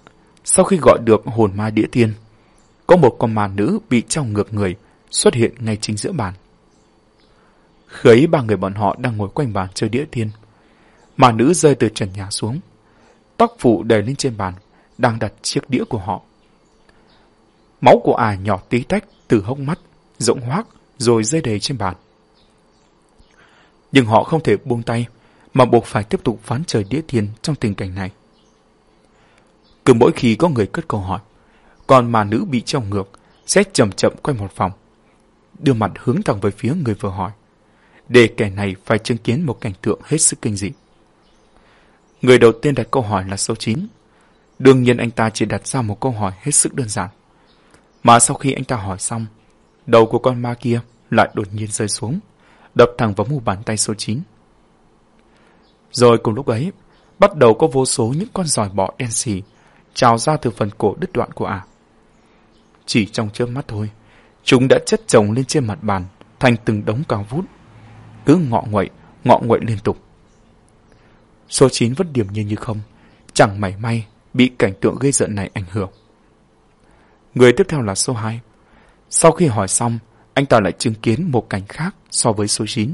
sau khi gọi được hồn ma đĩa tiên, có một con ma nữ bị trao ngược người xuất hiện ngay chính giữa bàn. khấy ba người bọn họ đang ngồi quanh bàn chơi đĩa tiên. Ma nữ rơi từ trần nhà xuống. Tóc phụ đầy lên trên bàn, đang đặt chiếc đĩa của họ. Máu của ả nhỏ tí tách từ hốc mắt, rỗng hoác rồi rơi đầy trên bàn. Nhưng họ không thể buông tay, mà buộc phải tiếp tục phán trời đĩa thiên trong tình cảnh này. Cứ mỗi khi có người cất câu hỏi, còn mà nữ bị treo ngược sẽ chậm chậm quay một vòng, đưa mặt hướng thẳng về phía người vừa hỏi, để kẻ này phải chứng kiến một cảnh tượng hết sức kinh dị. Người đầu tiên đặt câu hỏi là số 9. Đương nhiên anh ta chỉ đặt ra một câu hỏi hết sức đơn giản. Mà sau khi anh ta hỏi xong, đầu của con ma kia lại đột nhiên rơi xuống, đập thẳng vào mu bàn tay số 9. Rồi cùng lúc ấy, bắt đầu có vô số những con giòi bọ đen xì trào ra từ phần cổ đứt đoạn của ả. Chỉ trong chớp mắt thôi, chúng đã chất chồng lên trên mặt bàn thành từng đống cao vút, cứ ngọ nguậy, ngọ nguậy liên tục. Số 9 vẫn điểm nhiên như không, chẳng mảy may bị cảnh tượng gây giận này ảnh hưởng. Người tiếp theo là số 2. Sau khi hỏi xong, anh ta lại chứng kiến một cảnh khác so với số 9.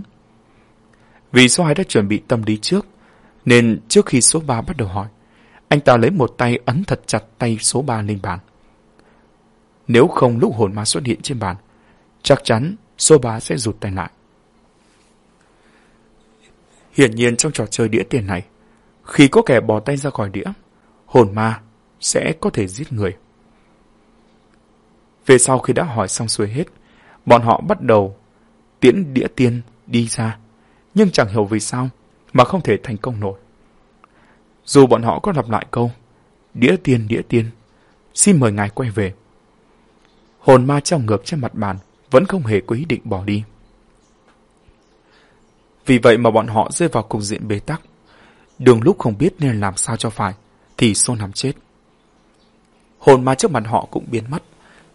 Vì số 2 đã chuẩn bị tâm lý trước, nên trước khi số 3 bắt đầu hỏi, anh ta lấy một tay ấn thật chặt tay số 3 lên bàn. Nếu không lúc hồn ma xuất hiện trên bàn, chắc chắn số 3 sẽ rụt tay lại. Hiển nhiên trong trò chơi đĩa tiền này, khi có kẻ bỏ tay ra khỏi đĩa, hồn ma sẽ có thể giết người. Về sau khi đã hỏi xong xuôi hết, bọn họ bắt đầu tiễn đĩa tiên đi ra, nhưng chẳng hiểu vì sao mà không thể thành công nổi. Dù bọn họ có lặp lại câu, đĩa tiên đĩa tiên, xin mời ngài quay về. Hồn ma treo ngược trên mặt bàn vẫn không hề có ý định bỏ đi. Vì vậy mà bọn họ rơi vào cục diện bế tắc. Đường lúc không biết nên làm sao cho phải, thì xô nằm chết. Hồn ma trước mặt họ cũng biến mất,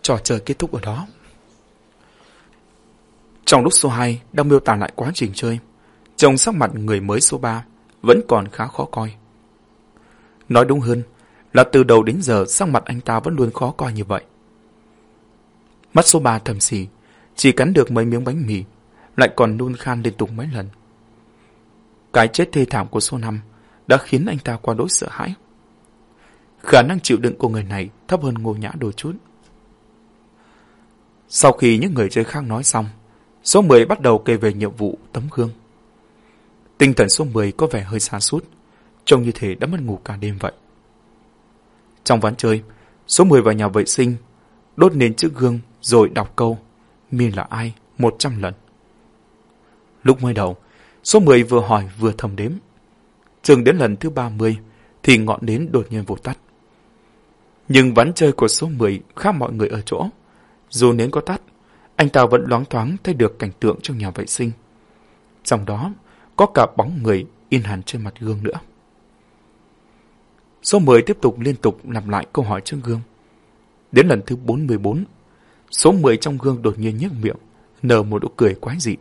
trò chơi kết thúc ở đó. Trong lúc số 2 đang miêu tả lại quá trình chơi, trông sắc mặt người mới số 3 vẫn còn khá khó coi. Nói đúng hơn là từ đầu đến giờ sắc mặt anh ta vẫn luôn khó coi như vậy. Mắt số 3 thầm xỉ, chỉ cắn được mấy miếng bánh mì, lại còn nôn khan liên tục mấy lần. Cái chết thê thảm của số 5 đã khiến anh ta qua đối sợ hãi. Khả năng chịu đựng của người này thấp hơn ngô nhã đôi chút. Sau khi những người chơi khác nói xong, số 10 bắt đầu kể về nhiệm vụ tấm gương. Tinh thần số 10 có vẻ hơi xa sút trông như thể đã mất ngủ cả đêm vậy. Trong ván chơi, số 10 vào nhà vệ sinh, đốt nến trước gương rồi đọc câu Mi là ai 100 lần. Lúc mới đầu, số 10 vừa hỏi vừa thầm đếm. Chừng đến lần thứ 30 thì ngọn nến đột nhiên vụt tắt. Nhưng ván chơi của số 10 khác mọi người ở chỗ. Dù nến có tắt, anh ta vẫn loáng thoáng thấy được cảnh tượng trong nhà vệ sinh. Trong đó có cả bóng người in hẳn trên mặt gương nữa. Số 10 tiếp tục liên tục lặp lại câu hỏi trước gương. Đến lần thứ 44, số 10 trong gương đột nhiên nhếch miệng, nở một nụ cười quái dị.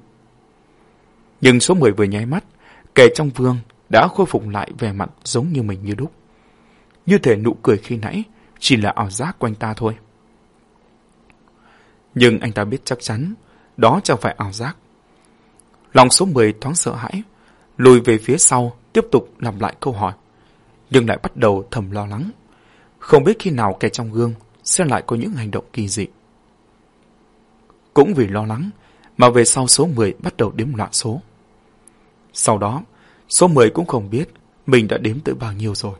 Nhưng số 10 vừa nháy mắt, kẻ trong vương đã khôi phục lại vẻ mặt giống như mình như đúc. Như thể nụ cười khi nãy chỉ là ảo giác quanh ta thôi. Nhưng anh ta biết chắc chắn, đó chẳng phải ảo giác. Lòng số 10 thoáng sợ hãi, lùi về phía sau, tiếp tục làm lại câu hỏi nhưng lại bắt đầu thầm lo lắng. Không biết khi nào kẻ trong gương sẽ lại có những hành động kỳ dị. Cũng vì lo lắng mà về sau số 10 bắt đầu đếm loạn số. Sau đó, số 10 cũng không biết mình đã đếm tới bao nhiêu rồi.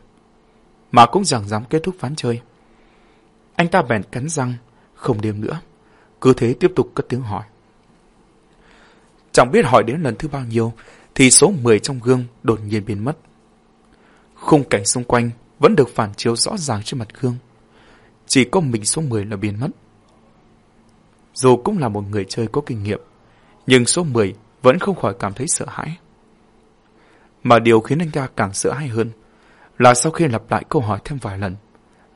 Mà cũng chẳng dám kết thúc ván chơi. Anh ta bèn cắn răng, không đêm nữa. Cứ thế tiếp tục cất tiếng hỏi. Chẳng biết hỏi đến lần thứ bao nhiêu, thì số 10 trong gương đột nhiên biến mất. Khung cảnh xung quanh vẫn được phản chiếu rõ ràng trên mặt gương. Chỉ có mình số 10 là biến mất. Dù cũng là một người chơi có kinh nghiệm, nhưng số 10 vẫn không khỏi cảm thấy sợ hãi. Mà điều khiến anh ta càng sợ hãi hơn là sau khi lặp lại câu hỏi thêm vài lần,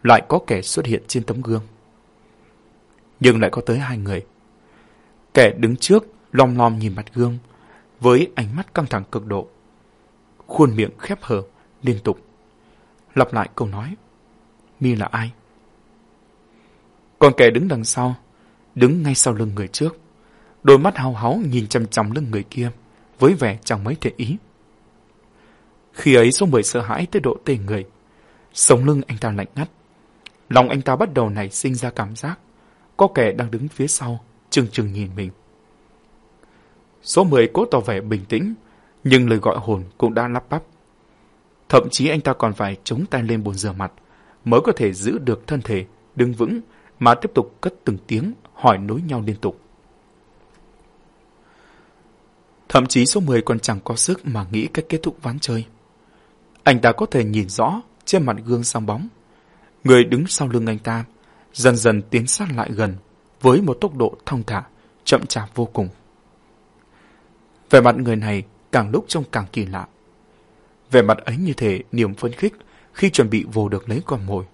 lại có kẻ xuất hiện trên tấm gương. Nhưng lại có tới hai người. Kẻ đứng trước lom lom nhìn mặt gương với ánh mắt căng thẳng cực độ. Khuôn miệng khép hờ, liên tục. Lặp lại câu nói. Mi là ai? Còn kẻ đứng đằng sau, đứng ngay sau lưng người trước. Đôi mắt hao háo nhìn chăm chăm lưng người kia, với vẻ chẳng mấy thể ý. Khi ấy số mười sợ hãi tới độ tê người. Sống lưng anh ta lạnh ngắt. Lòng anh ta bắt đầu nảy sinh ra cảm giác. Có kẻ đang đứng phía sau, chừng chừng nhìn mình. Số 10 cố tỏ vẻ bình tĩnh, Nhưng lời gọi hồn cũng đã lắp bắp. Thậm chí anh ta còn phải chống tay lên bồn rửa mặt mới có thể giữ được thân thể đứng vững mà tiếp tục cất từng tiếng hỏi nối nhau liên tục. Thậm chí số 10 còn chẳng có sức mà nghĩ cách kết thúc ván chơi. Anh ta có thể nhìn rõ trên mặt gương sang bóng. Người đứng sau lưng anh ta dần dần tiến sát lại gần với một tốc độ thong thả, chậm chạp vô cùng. Về mặt người này càng lúc trông càng kỳ lạ. Về mặt ấy như thể niềm phấn khích khi chuẩn bị vô được lấy con mồi.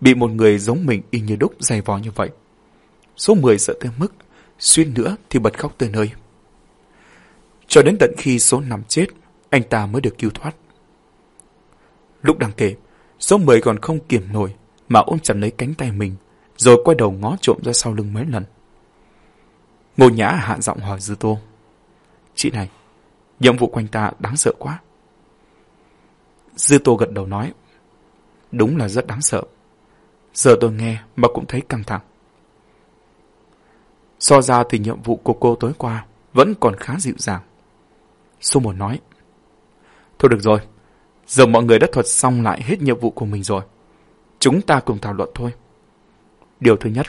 Bị một người giống mình y như đúc dày vò như vậy. Số 10 sợ tới mức, xuyên nữa thì bật khóc tới nơi. Cho đến tận khi số 5 chết, anh ta mới được cứu thoát. Lúc đang kể, số 10 còn không kiềm nổi mà ôm chặt lấy cánh tay mình, rồi quay đầu ngó trộm ra sau lưng mấy lần. Ngô Nhã hạ giọng hỏi Dư Tô. Chị này, nhiệm vụ quanh ta đáng sợ quá. Dư Tô gật đầu nói. Đúng là rất đáng sợ. Giờ tôi nghe mà cũng thấy căng thẳng. So ra thì nhiệm vụ của cô tối qua vẫn còn khá dịu dàng. Số một nói. Thôi được rồi, giờ mọi người đã thuật xong lại hết nhiệm vụ của mình rồi. Chúng ta cùng thảo luận thôi. Điều thứ nhất,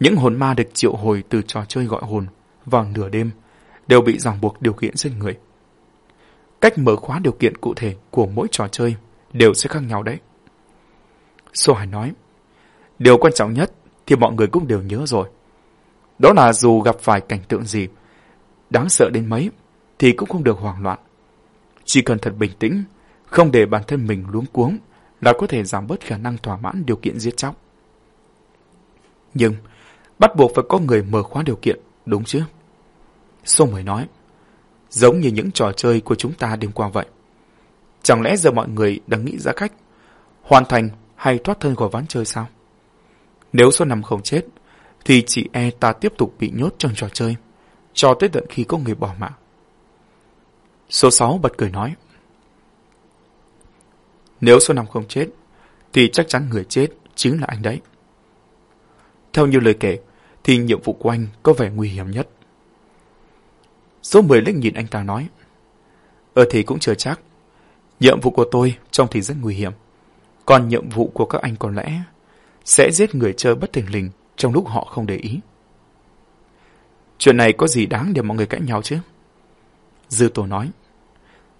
những hồn ma được triệu hồi từ trò chơi gọi hồn vào nửa đêm đều bị ràng buộc điều kiện giết người. Cách mở khóa điều kiện cụ thể của mỗi trò chơi đều sẽ khác nhau đấy. Sô Hải nói, điều quan trọng nhất thì mọi người cũng đều nhớ rồi. Đó là dù gặp phải cảnh tượng gì, đáng sợ đến mấy, thì cũng không được hoảng loạn. Chỉ cần thật bình tĩnh, không để bản thân mình luống cuống là có thể giảm bớt khả năng thỏa mãn điều kiện giết chóc. Nhưng, bắt buộc phải có người mở khóa điều kiện, đúng chứ? Sô mới nói, giống như những trò chơi của chúng ta đêm qua vậy. Chẳng lẽ giờ mọi người đang nghĩ ra cách hoàn thành hay thoát thân khỏi ván chơi sao? Nếu số năm không chết, thì chị e ta tiếp tục bị nhốt trong trò chơi, cho tới tận khi có người bỏ mạng. Số 6 bật cười nói. Nếu số năm không chết, thì chắc chắn người chết chính là anh đấy. Theo như lời kể, thì nhiệm vụ của anh có vẻ nguy hiểm nhất. Số 10 liếc nhìn anh ta nói. Ờ thì cũng chưa chắc. Nhiệm vụ của tôi trông thì rất nguy hiểm. Còn nhiệm vụ của các anh có lẽ sẽ giết người chơi bất thình lình trong lúc họ không để ý. Chuyện này có gì đáng để mọi người cãi nhau chứ? Dư Tô nói.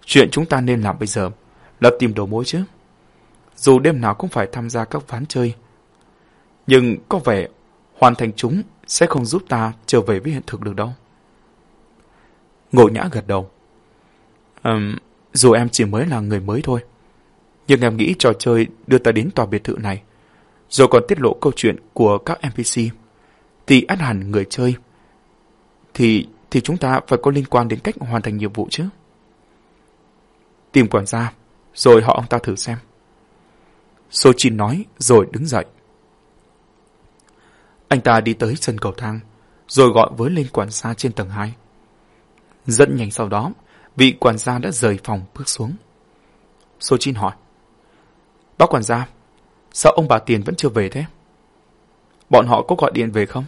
Chuyện chúng ta nên làm bây giờ là tìm đầu mối chứ. Dù đêm nào cũng phải tham gia các ván chơi. Nhưng có vẻ hoàn thành chúng sẽ không giúp ta trở về với hiện thực được đâu. Ngộ nhã gật đầu. Um, dù em chỉ mới là người mới thôi. Nhưng em nghĩ trò chơi đưa ta đến tòa biệt thự này. Rồi còn tiết lộ câu chuyện của các NPC. Thì át hẳn người chơi. Thì thì chúng ta phải có liên quan đến cách hoàn thành nhiệm vụ chứ. Tìm quản gia, rồi họ ông ta thử xem. Sochin nói rồi đứng dậy. Anh ta đi tới chân cầu thang, rồi gọi với lên quản gia trên tầng 2. Rất nhanh sau đó, vị quản gia đã rời phòng bước xuống. Sochin hỏi. Bác quản gia, sao ông bà Tiền vẫn chưa về thế? Bọn họ có gọi điện về không?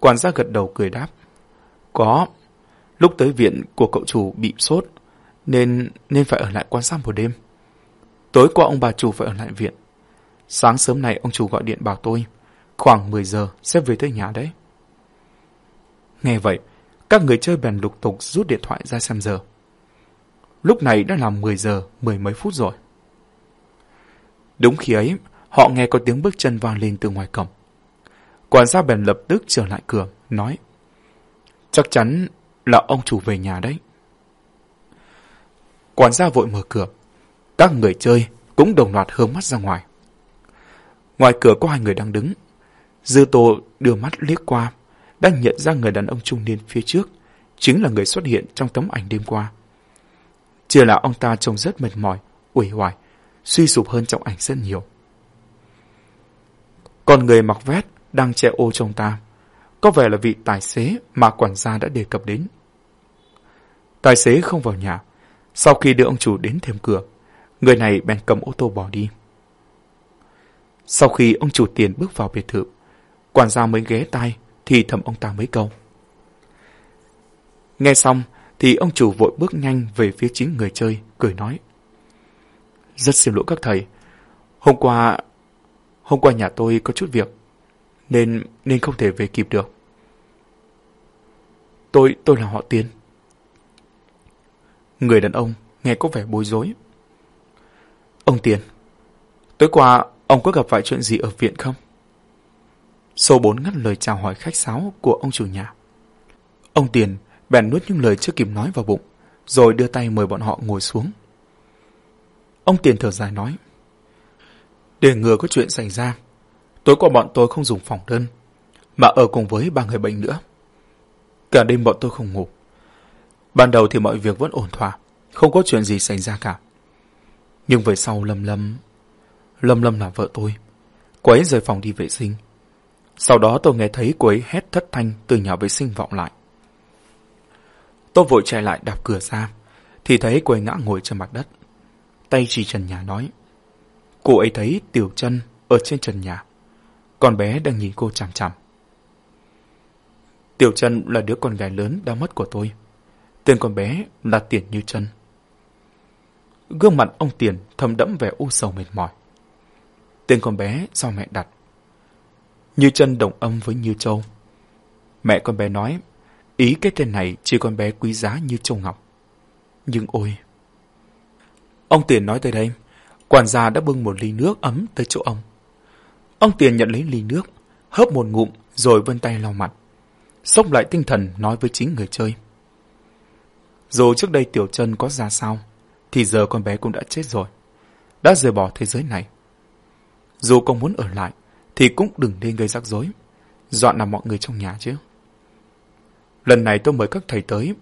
Quản gia gật đầu cười đáp. Có. Lúc tới viện của cậu chủ bị sốt, nên nên phải ở lại quan sát một đêm. Tối qua ông bà chủ phải ở lại viện. Sáng sớm này ông chủ gọi điện bảo tôi, khoảng 10 giờ sẽ về tới nhà đấy. Nghe vậy, các người chơi bèn lục tục rút điện thoại ra xem giờ. Lúc này đã là 10 giờ, mười mấy phút rồi. Đúng khi ấy, họ nghe có tiếng bước chân vang lên từ ngoài cổng. Quản gia bèn lập tức trở lại cửa, nói Chắc chắn là ông chủ về nhà đấy. Quản gia vội mở cửa. Các người chơi cũng đồng loạt hướng mắt ra ngoài. Ngoài cửa có hai người đang đứng. Dư Tô đưa mắt liếc qua, đang nhận ra người đàn ông trung niên phía trước, chính là người xuất hiện trong tấm ảnh đêm qua. Chỉ là ông ta trông rất mệt mỏi, uể oải, suy sụp hơn trong ảnh rất nhiều. Còn người mặc vest đang che ô trong ta, có vẻ là vị tài xế mà quản gia đã đề cập đến. Tài xế không vào nhà, sau khi đưa ông chủ đến thêm cửa, người này bèn cầm ô tô bỏ đi. Sau khi ông chủ tiền bước vào biệt thự, quản gia mới ghé tai thì thầm ông ta mấy câu. Nghe xong thì ông chủ vội bước nhanh về phía chính người chơi, cười nói. Rất xin lỗi các thầy. Hôm qua... Hôm qua nhà tôi có chút việc, nên nên không thể về kịp được. Tôi, tôi là họ Tiên. Người đàn ông nghe có vẻ bối rối. Ông Tiền, tối qua ông có gặp phải chuyện gì ở viện không? Số 4 ngắt lời chào hỏi khách sáo của ông chủ nhà. Ông Tiền bèn nuốt những lời chưa kịp nói vào bụng, rồi đưa tay mời bọn họ ngồi xuống. Ông Tiền thở dài nói, để ngừa có chuyện xảy ra, tối qua bọn tôi không dùng phòng đơn, mà ở cùng với ba người bệnh nữa. Cả đêm bọn tôi không ngủ. Ban đầu thì mọi việc vẫn ổn thỏa, không có chuyện gì xảy ra cả. Nhưng về sau Lâm Lâm... Lâm Lâm là vợ tôi. Cô ấy rời phòng đi vệ sinh. Sau đó tôi nghe thấy cô ấy hét thất thanh từ nhà vệ sinh vọng lại. Tôi vội chạy lại đạp cửa ra, thì thấy cô ấy ngã ngồi trên mặt đất. Tay chỉ trần nhà nói. Cô ấy thấy tiểu chân ở trên trần nhà. Con bé đang nhìn cô chằm chằm. Tiểu chân là đứa con gái lớn đã mất của tôi. Tên con bé là Tiền Như chân. Gương mặt ông Tiền thầm đẫm vẻ u sầu mệt mỏi. Tên con bé do mẹ đặt. Như chân đồng âm với Như Châu. Mẹ con bé nói, ý cái tên này chỉ con bé quý giá như Châu Ngọc. Nhưng ôi... Ông Tiền nói tới đây, quản gia đã bưng một ly nước ấm tới chỗ ông. Ông Tiền nhận lấy ly nước, hớp một ngụm rồi vươn tay lau mặt. Sốc lại tinh thần nói với chính người chơi. Dù trước đây Tiểu chân có ra sao, thì giờ con bé cũng đã chết rồi. Đã rời bỏ thế giới này. Dù con muốn ở lại, thì cũng đừng nên gây rắc rối. Dọn làm mọi người trong nhà chứ. Lần này tôi mời các thầy tới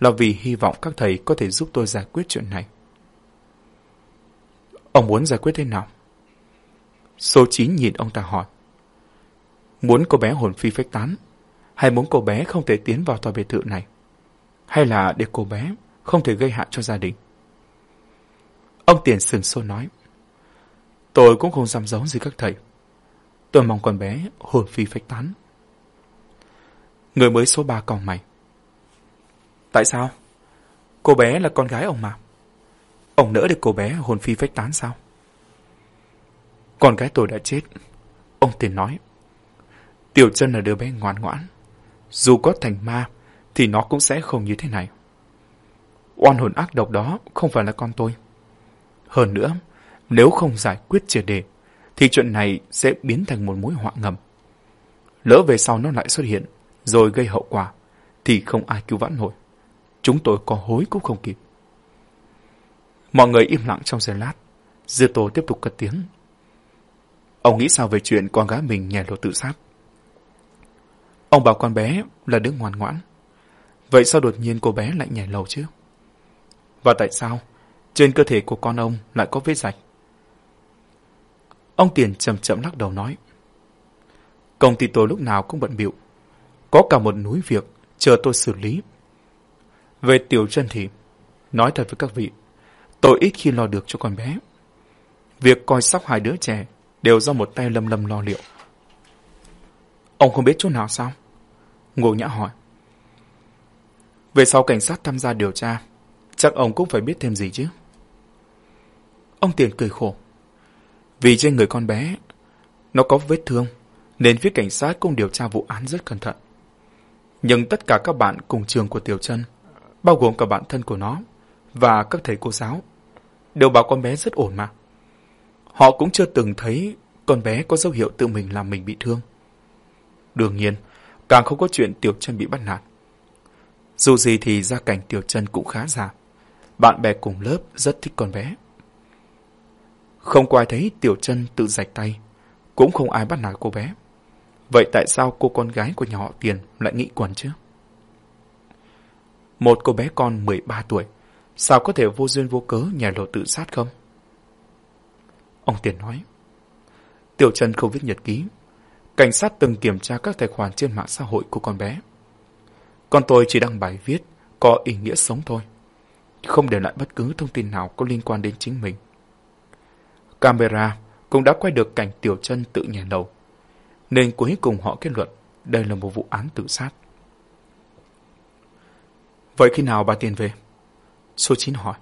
là vì hy vọng các thầy có thể giúp tôi giải quyết chuyện này. Ông muốn giải quyết thế nào? Số 9 nhìn ông ta hỏi. Muốn cô bé hồn phi phách tán, hay muốn cô bé không thể tiến vào tòa biệt thự này? Hay là để cô bé không thể gây hại cho gia đình? Ông Tiền sừng sốt nói. Tôi cũng không dám giấu gì các thầy. Tôi mong con bé hồn phi phách tán. Người mới số 3 còn mày. Tại sao? Cô bé là con gái ông mà. Ông nỡ để cô bé hồn phi phách tán sao? Con gái tôi đã chết. Ông Tiền nói. Tiểu chân là đứa bé ngoan ngoãn. Dù có thành ma, thì nó cũng sẽ không như thế này. Oan hồn ác độc đó không phải là con tôi. Hơn nữa, nếu không giải quyết triệt đề, thì chuyện này sẽ biến thành một mối họa ngầm. Lỡ về sau nó lại xuất hiện, rồi gây hậu quả, thì không ai cứu vãn nổi. Chúng tôi có hối cũng không kịp. Mọi người im lặng trong giây lát. Dư Tô tiếp tục cất tiếng. Ông nghĩ sao về chuyện con gái mình nhảy lột tự sát? Ông bảo con bé là đứa ngoan ngoãn. Vậy sao đột nhiên cô bé lại nhảy lầu chứ? Và tại sao trên cơ thể của con ông lại có vết rạch? Ông Tiền chậm chậm lắc đầu nói. Công ty tôi lúc nào cũng bận bịu, Có cả một núi việc chờ tôi xử lý. Về tiểu chân thì, nói thật với các vị, tôi ít khi lo được cho con bé. Việc coi sóc hai đứa trẻ đều do một tay lâm lâm lo liệu. Ông không biết chỗ nào sao? Ngô Nhã hỏi. Về sau cảnh sát tham gia điều tra, chắc ông cũng phải biết thêm gì chứ. Ông Tiền cười khổ. Vì trên người con bé, nó có vết thương, nên phía cảnh sát cũng điều tra vụ án rất cẩn thận. Nhưng tất cả các bạn cùng trường của Tiểu Trân, bao gồm cả bạn thân của nó và các thầy cô giáo, đều bảo con bé rất ổn mà. Họ cũng chưa từng thấy con bé có dấu hiệu tự mình làm mình bị thương. Đương nhiên, càng không có chuyện Tiểu Trân bị bắt nạt. Dù gì thì gia cảnh Tiểu Trân cũng khá giả. Bạn bè cùng lớp rất thích con bé. Không có ai thấy Tiểu Trân tự rạch tay, cũng không ai bắt nạt cô bé. Vậy tại sao cô con gái của nhà họ Tiền lại nghĩ quần chứ? Một cô bé con 13 tuổi, sao có thể vô duyên vô cớ nhà lộ tự sát không? Ông Tiền nói. Tiểu Trân không viết nhật ký. Cảnh sát từng kiểm tra các tài khoản trên mạng xã hội của con bé. Con tôi chỉ đăng bài viết, có ý nghĩa sống thôi. Không để lại bất cứ thông tin nào có liên quan đến chính mình. Camera cũng đã quay được cảnh Tiểu chân tự nhảy lầu. Nên cuối cùng họ kết luận đây là một vụ án tự sát. Vậy khi nào bà Tiền về? Số 9 hỏi.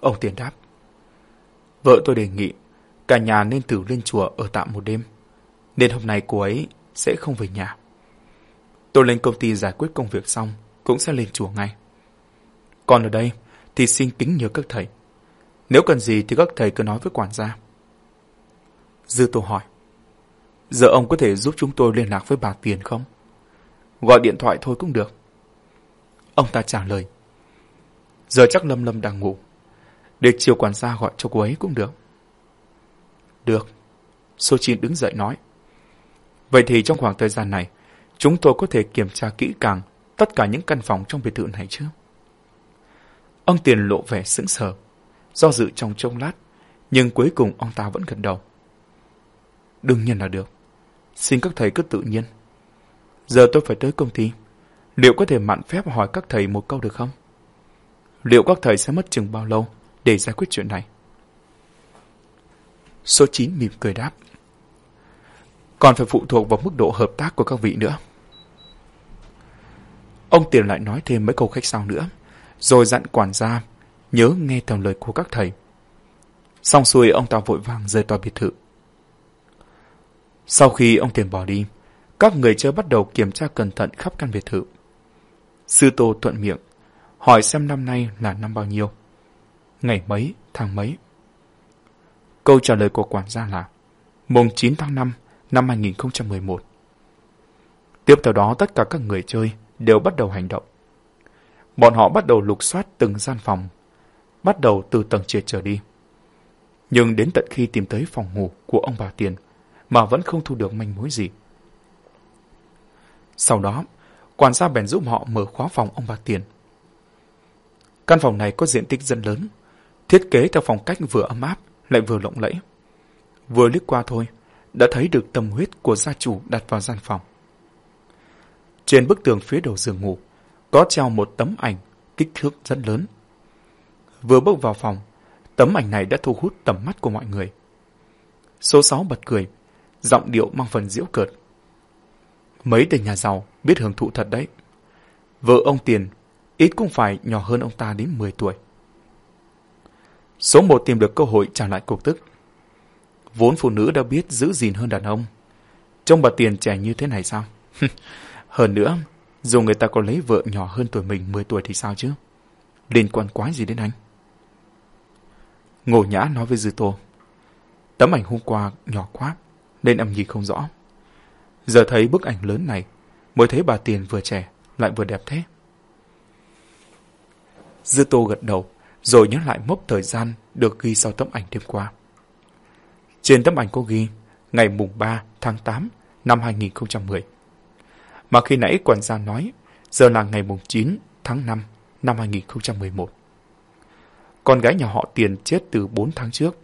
Ông Tiền đáp. Vợ tôi đề nghị cả nhà nên từ lên chùa ở tạm một đêm. Nên hôm nay cô ấy sẽ không về nhà. Tôi lên công ty giải quyết công việc xong cũng sẽ lên chùa ngay. Còn ở đây thì xin kính nhớ các thầy. Nếu cần gì thì các thầy cứ nói với quản gia. Dư Tô hỏi. Giờ ông có thể giúp chúng tôi liên lạc với bà Tiền không? Gọi điện thoại thôi cũng được. Ông ta trả lời. Giờ chắc Lâm Lâm đang ngủ. Để chiều quản gia gọi cho cô ấy cũng được. Được. Số 9 đứng dậy nói. Vậy thì trong khoảng thời gian này, chúng tôi có thể kiểm tra kỹ càng tất cả những căn phòng trong biệt thự này chứ? Ông Tiền lộ vẻ sững sờ, do dự trong trông lát, nhưng cuối cùng ông ta vẫn gật đầu. Đương nhiên là được. Xin các thầy cứ tự nhiên. Giờ tôi phải tới công ty. Liệu có thể mạn phép hỏi các thầy một câu được không? Liệu các thầy sẽ mất chừng bao lâu để giải quyết chuyện này? Số 9 mỉm cười đáp. Còn phải phụ thuộc vào mức độ hợp tác của các vị nữa. Ông Tiền lại nói thêm mấy câu khách sao nữa, rồi dặn quản gia nhớ nghe theo lời của các thầy. Xong xuôi ông ta vội vàng rời tòa biệt thự. Sau khi ông Tiền bỏ đi, các người chơi bắt đầu kiểm tra cẩn thận khắp căn biệt thự. Sư Tô thuận miệng, hỏi xem năm nay là năm bao nhiêu. Ngày mấy, tháng mấy. Câu trả lời của quản gia là mùng 9 tháng 5 năm 2011. Tiếp theo đó tất cả các người chơi đều bắt đầu hành động. Bọn họ bắt đầu lục soát từng gian phòng, bắt đầu từ tầng trệt trở đi. Nhưng đến tận khi tìm tới phòng ngủ của ông bà Tiền mà vẫn không thu được manh mối gì. Sau đó, quản gia bèn giúp họ mở khóa phòng ông bà Tiền. Căn phòng này có diện tích rất lớn, thiết kế theo phong cách vừa ấm áp lại vừa lộng lẫy. Vừa liếc qua thôi, đã thấy được tâm huyết của gia chủ đặt vào gian phòng. Trên bức tường phía đầu giường ngủ, có treo một tấm ảnh kích thước rất lớn. Vừa bước vào phòng, tấm ảnh này đã thu hút tầm mắt của mọi người. Số 6 bật cười, giọng điệu mang phần diễu cợt. Mấy tên nhà giàu biết hưởng thụ thật đấy. Vợ ông Tiền ít cũng phải nhỏ hơn ông ta đến 10 tuổi. Số 1 tìm được cơ hội trả lại cục tức. Vốn phụ nữ đã biết giữ gìn hơn đàn ông. Trông bà Tiền trẻ như thế này sao? hơn nữa, dù người ta có lấy vợ nhỏ hơn tuổi mình 10 tuổi thì sao chứ? Liên quan quái gì đến anh? Ngô Nhã nói với Dư Tô. Tấm ảnh hôm qua nhỏ quá, nên em nhìn không rõ. Giờ thấy bức ảnh lớn này, mới thấy bà Tiền vừa trẻ, lại vừa đẹp thế. Dư Tô gật đầu, rồi nhớ lại mốc thời gian được ghi sau tấm ảnh đêm qua. Trên tấm ảnh có ghi ngày mùng 3 tháng 8 năm 2010. Mà khi nãy quản gia nói, giờ là ngày mùng 9 tháng 5 năm 2011. Con gái nhà họ Tiền chết từ 4 tháng trước.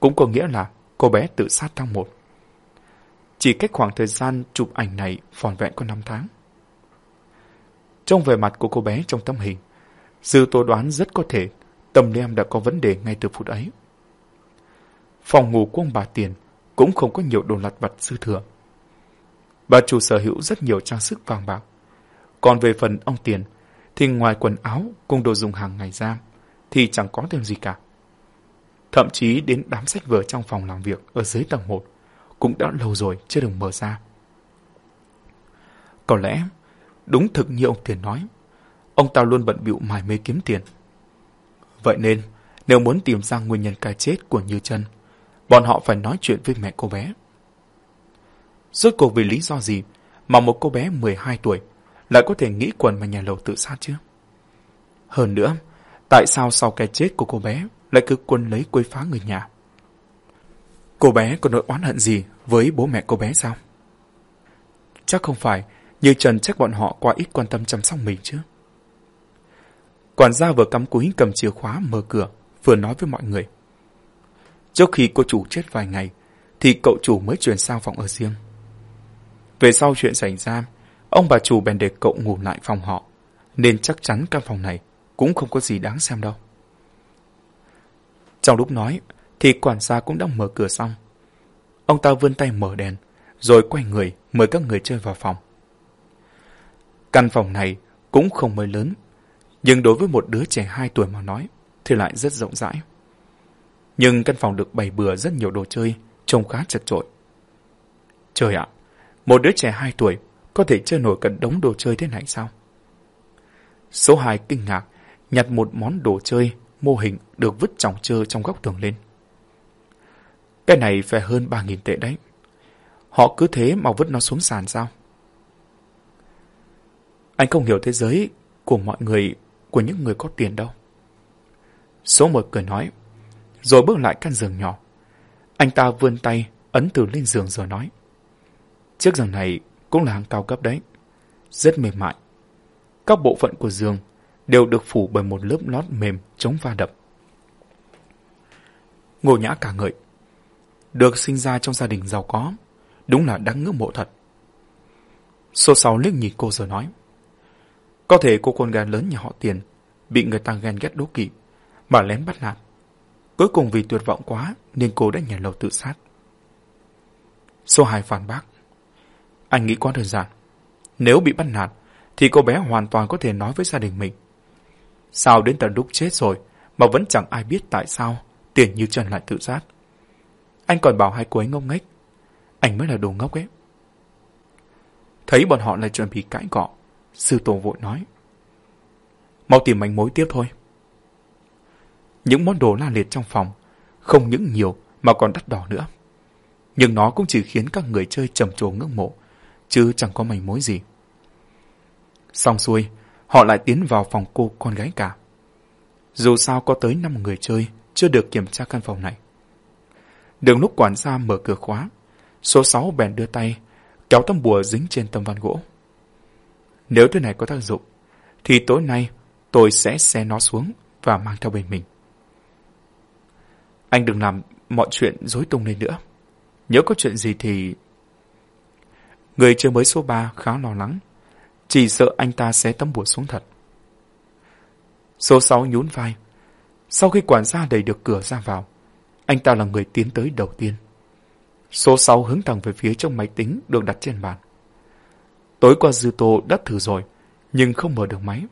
Cũng có nghĩa là cô bé tự sát tháng 1. Chỉ cách khoảng thời gian chụp ảnh này vòn vẹn có 5 tháng. Trong vẻ mặt của cô bé trong tấm hình, dư tôi đoán rất có thể tâm lem đã có vấn đề ngay từ phút ấy. Phòng ngủ của ông bà Tiền cũng không có nhiều đồ lặt vặt dư thừa. Bà chủ sở hữu rất nhiều trang sức vàng bạc. Còn về phần ông Tiền, thì ngoài quần áo cùng đồ dùng hàng ngày ra, thì chẳng có thêm gì cả. Thậm chí đến đám sách vở trong phòng làm việc ở dưới tầng 1 cũng đã lâu rồi chưa được mở ra. Có lẽ, đúng thực như ông Tiền nói, ông ta luôn bận bịu mải mê kiếm tiền. Vậy nên, nếu muốn tìm ra nguyên nhân cái chết của Như Trân, bọn họ phải nói chuyện với mẹ cô bé. Rốt cuộc vì lý do gì mà một cô bé 12 tuổi lại có thể nghĩ quần mà nhà lầu tự sát chứ? Hơn nữa, tại sao sau cái chết của cô bé lại cứ quân lấy quấy phá người nhà? Cô bé có nỗi oán hận gì với bố mẹ cô bé sao? Chắc không phải như Trần trách bọn họ quá ít quan tâm chăm sóc mình chứ. Quản gia vừa cắm cúi cầm chìa khóa mở cửa, vừa nói với mọi người. Trước khi cô chủ chết vài ngày, thì cậu chủ mới chuyển sang phòng ở riêng. Về sau chuyện xảy ra, ông bà chủ bèn để cậu ngủ lại phòng họ, nên chắc chắn căn phòng này cũng không có gì đáng xem đâu. Trong lúc nói, thì quản gia cũng đã mở cửa xong. Ông ta vươn tay mở đèn, rồi quay người mời các người chơi vào phòng. Căn phòng này cũng không mới lớn, Nhưng đối với một đứa trẻ 2 tuổi mà nói, thì lại rất rộng rãi. Nhưng căn phòng được bày bừa rất nhiều đồ chơi, trông khá chật trội. Trời ạ, một đứa trẻ 2 tuổi có thể chơi nổi cả đống đồ chơi thế này sao? Số 2 kinh ngạc, nhặt một món đồ chơi, mô hình được vứt trọng trơ trong góc tường lên. Cái này phải hơn 3.000 tệ đấy. Họ cứ thế mà vứt nó xuống sàn sao? Anh không hiểu thế giới của mọi người, của những người có tiền đâu. Số một cười nói, rồi bước lại căn giường nhỏ. Anh ta vươn tay, ấn từ lên giường rồi nói. Chiếc giường này cũng là hàng cao cấp đấy. Rất mềm mại. Các bộ phận của giường đều được phủ bởi một lớp lót mềm chống va đập. Ngô Nhã cả ngợi. Được sinh ra trong gia đình giàu có, đúng là đáng ngưỡng mộ thật. Số sáu liếc nhìn cô rồi nói. Có thể cô con gái lớn nhà họ tiền, bị người ta ghen ghét đố kỵ, mà lén bắt nạt. Cuối cùng vì tuyệt vọng quá nên cô đã nhảy lầu tự sát. Số hai phản bác. Anh nghĩ quá đơn giản. Nếu bị bắt nạt, thì cô bé hoàn toàn có thể nói với gia đình mình. Sao đến tận lúc chết rồi mà vẫn chẳng ai biết tại sao tiền như trần lại tự sát. Anh còn bảo hai cô ấy ngốc nghếch. Anh mới là đồ ngốc ấy. Thấy bọn họ lại chuẩn bị cãi cọ, sư tổ vội nói. Mau tìm manh mối tiếp thôi. Những món đồ la liệt trong phòng, không những nhiều mà còn đắt đỏ nữa. Nhưng nó cũng chỉ khiến các người chơi trầm trồ ngưỡng mộ, chứ chẳng có manh mối gì. Xong xuôi, họ lại tiến vào phòng cô con gái cả. Dù sao có tới 5 người chơi chưa được kiểm tra căn phòng này. Đường lúc quản gia mở cửa khóa, số 6 bèn đưa tay, kéo tấm bùa dính trên tấm ván gỗ. Nếu thứ này có tác dụng, thì tối nay tôi sẽ xé nó xuống và mang theo bên mình. Anh đừng làm mọi chuyện rối tung lên nữa. nhớ có chuyện gì thì... Người chơi mới số 3 khá lo lắng. Chỉ sợ anh ta sẽ tấm bùa xuống thật. Số 6 nhún vai. Sau khi quản gia đẩy được cửa ra vào, anh ta là người tiến tới đầu tiên. Số 6 hướng thẳng về phía trong máy tính được đặt trên bàn. Tối qua Dư Tô đã thử rồi, nhưng không mở được máy.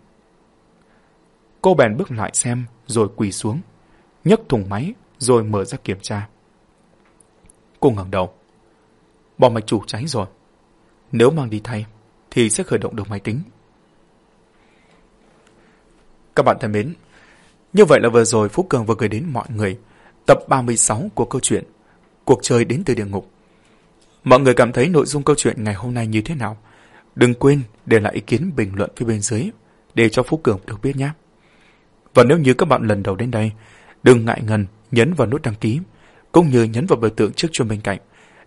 Cô bèn bước lại xem, rồi quỳ xuống, nhấc thùng máy, rồi mở ra kiểm tra. Cô ngẩng đầu. Bò mạch chủ cháy rồi. Nếu mang đi thay, thì sẽ khởi động được máy tính. Các bạn thân mến, như vậy là vừa rồi Phú Cường vừa gửi đến mọi người tập 36 của câu chuyện Cuộc chơi đến từ địa ngục. Mọi người cảm thấy nội dung câu chuyện ngày hôm nay như thế nào? Đừng quên để lại ý kiến bình luận phía bên dưới để cho Phú Cường được biết nhé. Và nếu như các bạn lần đầu đến đây, đừng ngại ngần nhấn vào nút đăng ký, cũng như nhấn vào biểu tượng trước chuông bên cạnh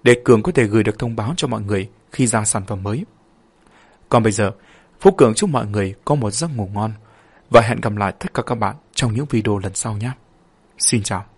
để Cường có thể gửi được thông báo cho mọi người khi ra sản phẩm mới. Còn bây giờ, phúc Cường chúc mọi người có một giấc ngủ ngon và hẹn gặp lại tất cả các bạn trong những video lần sau nhé. Xin chào.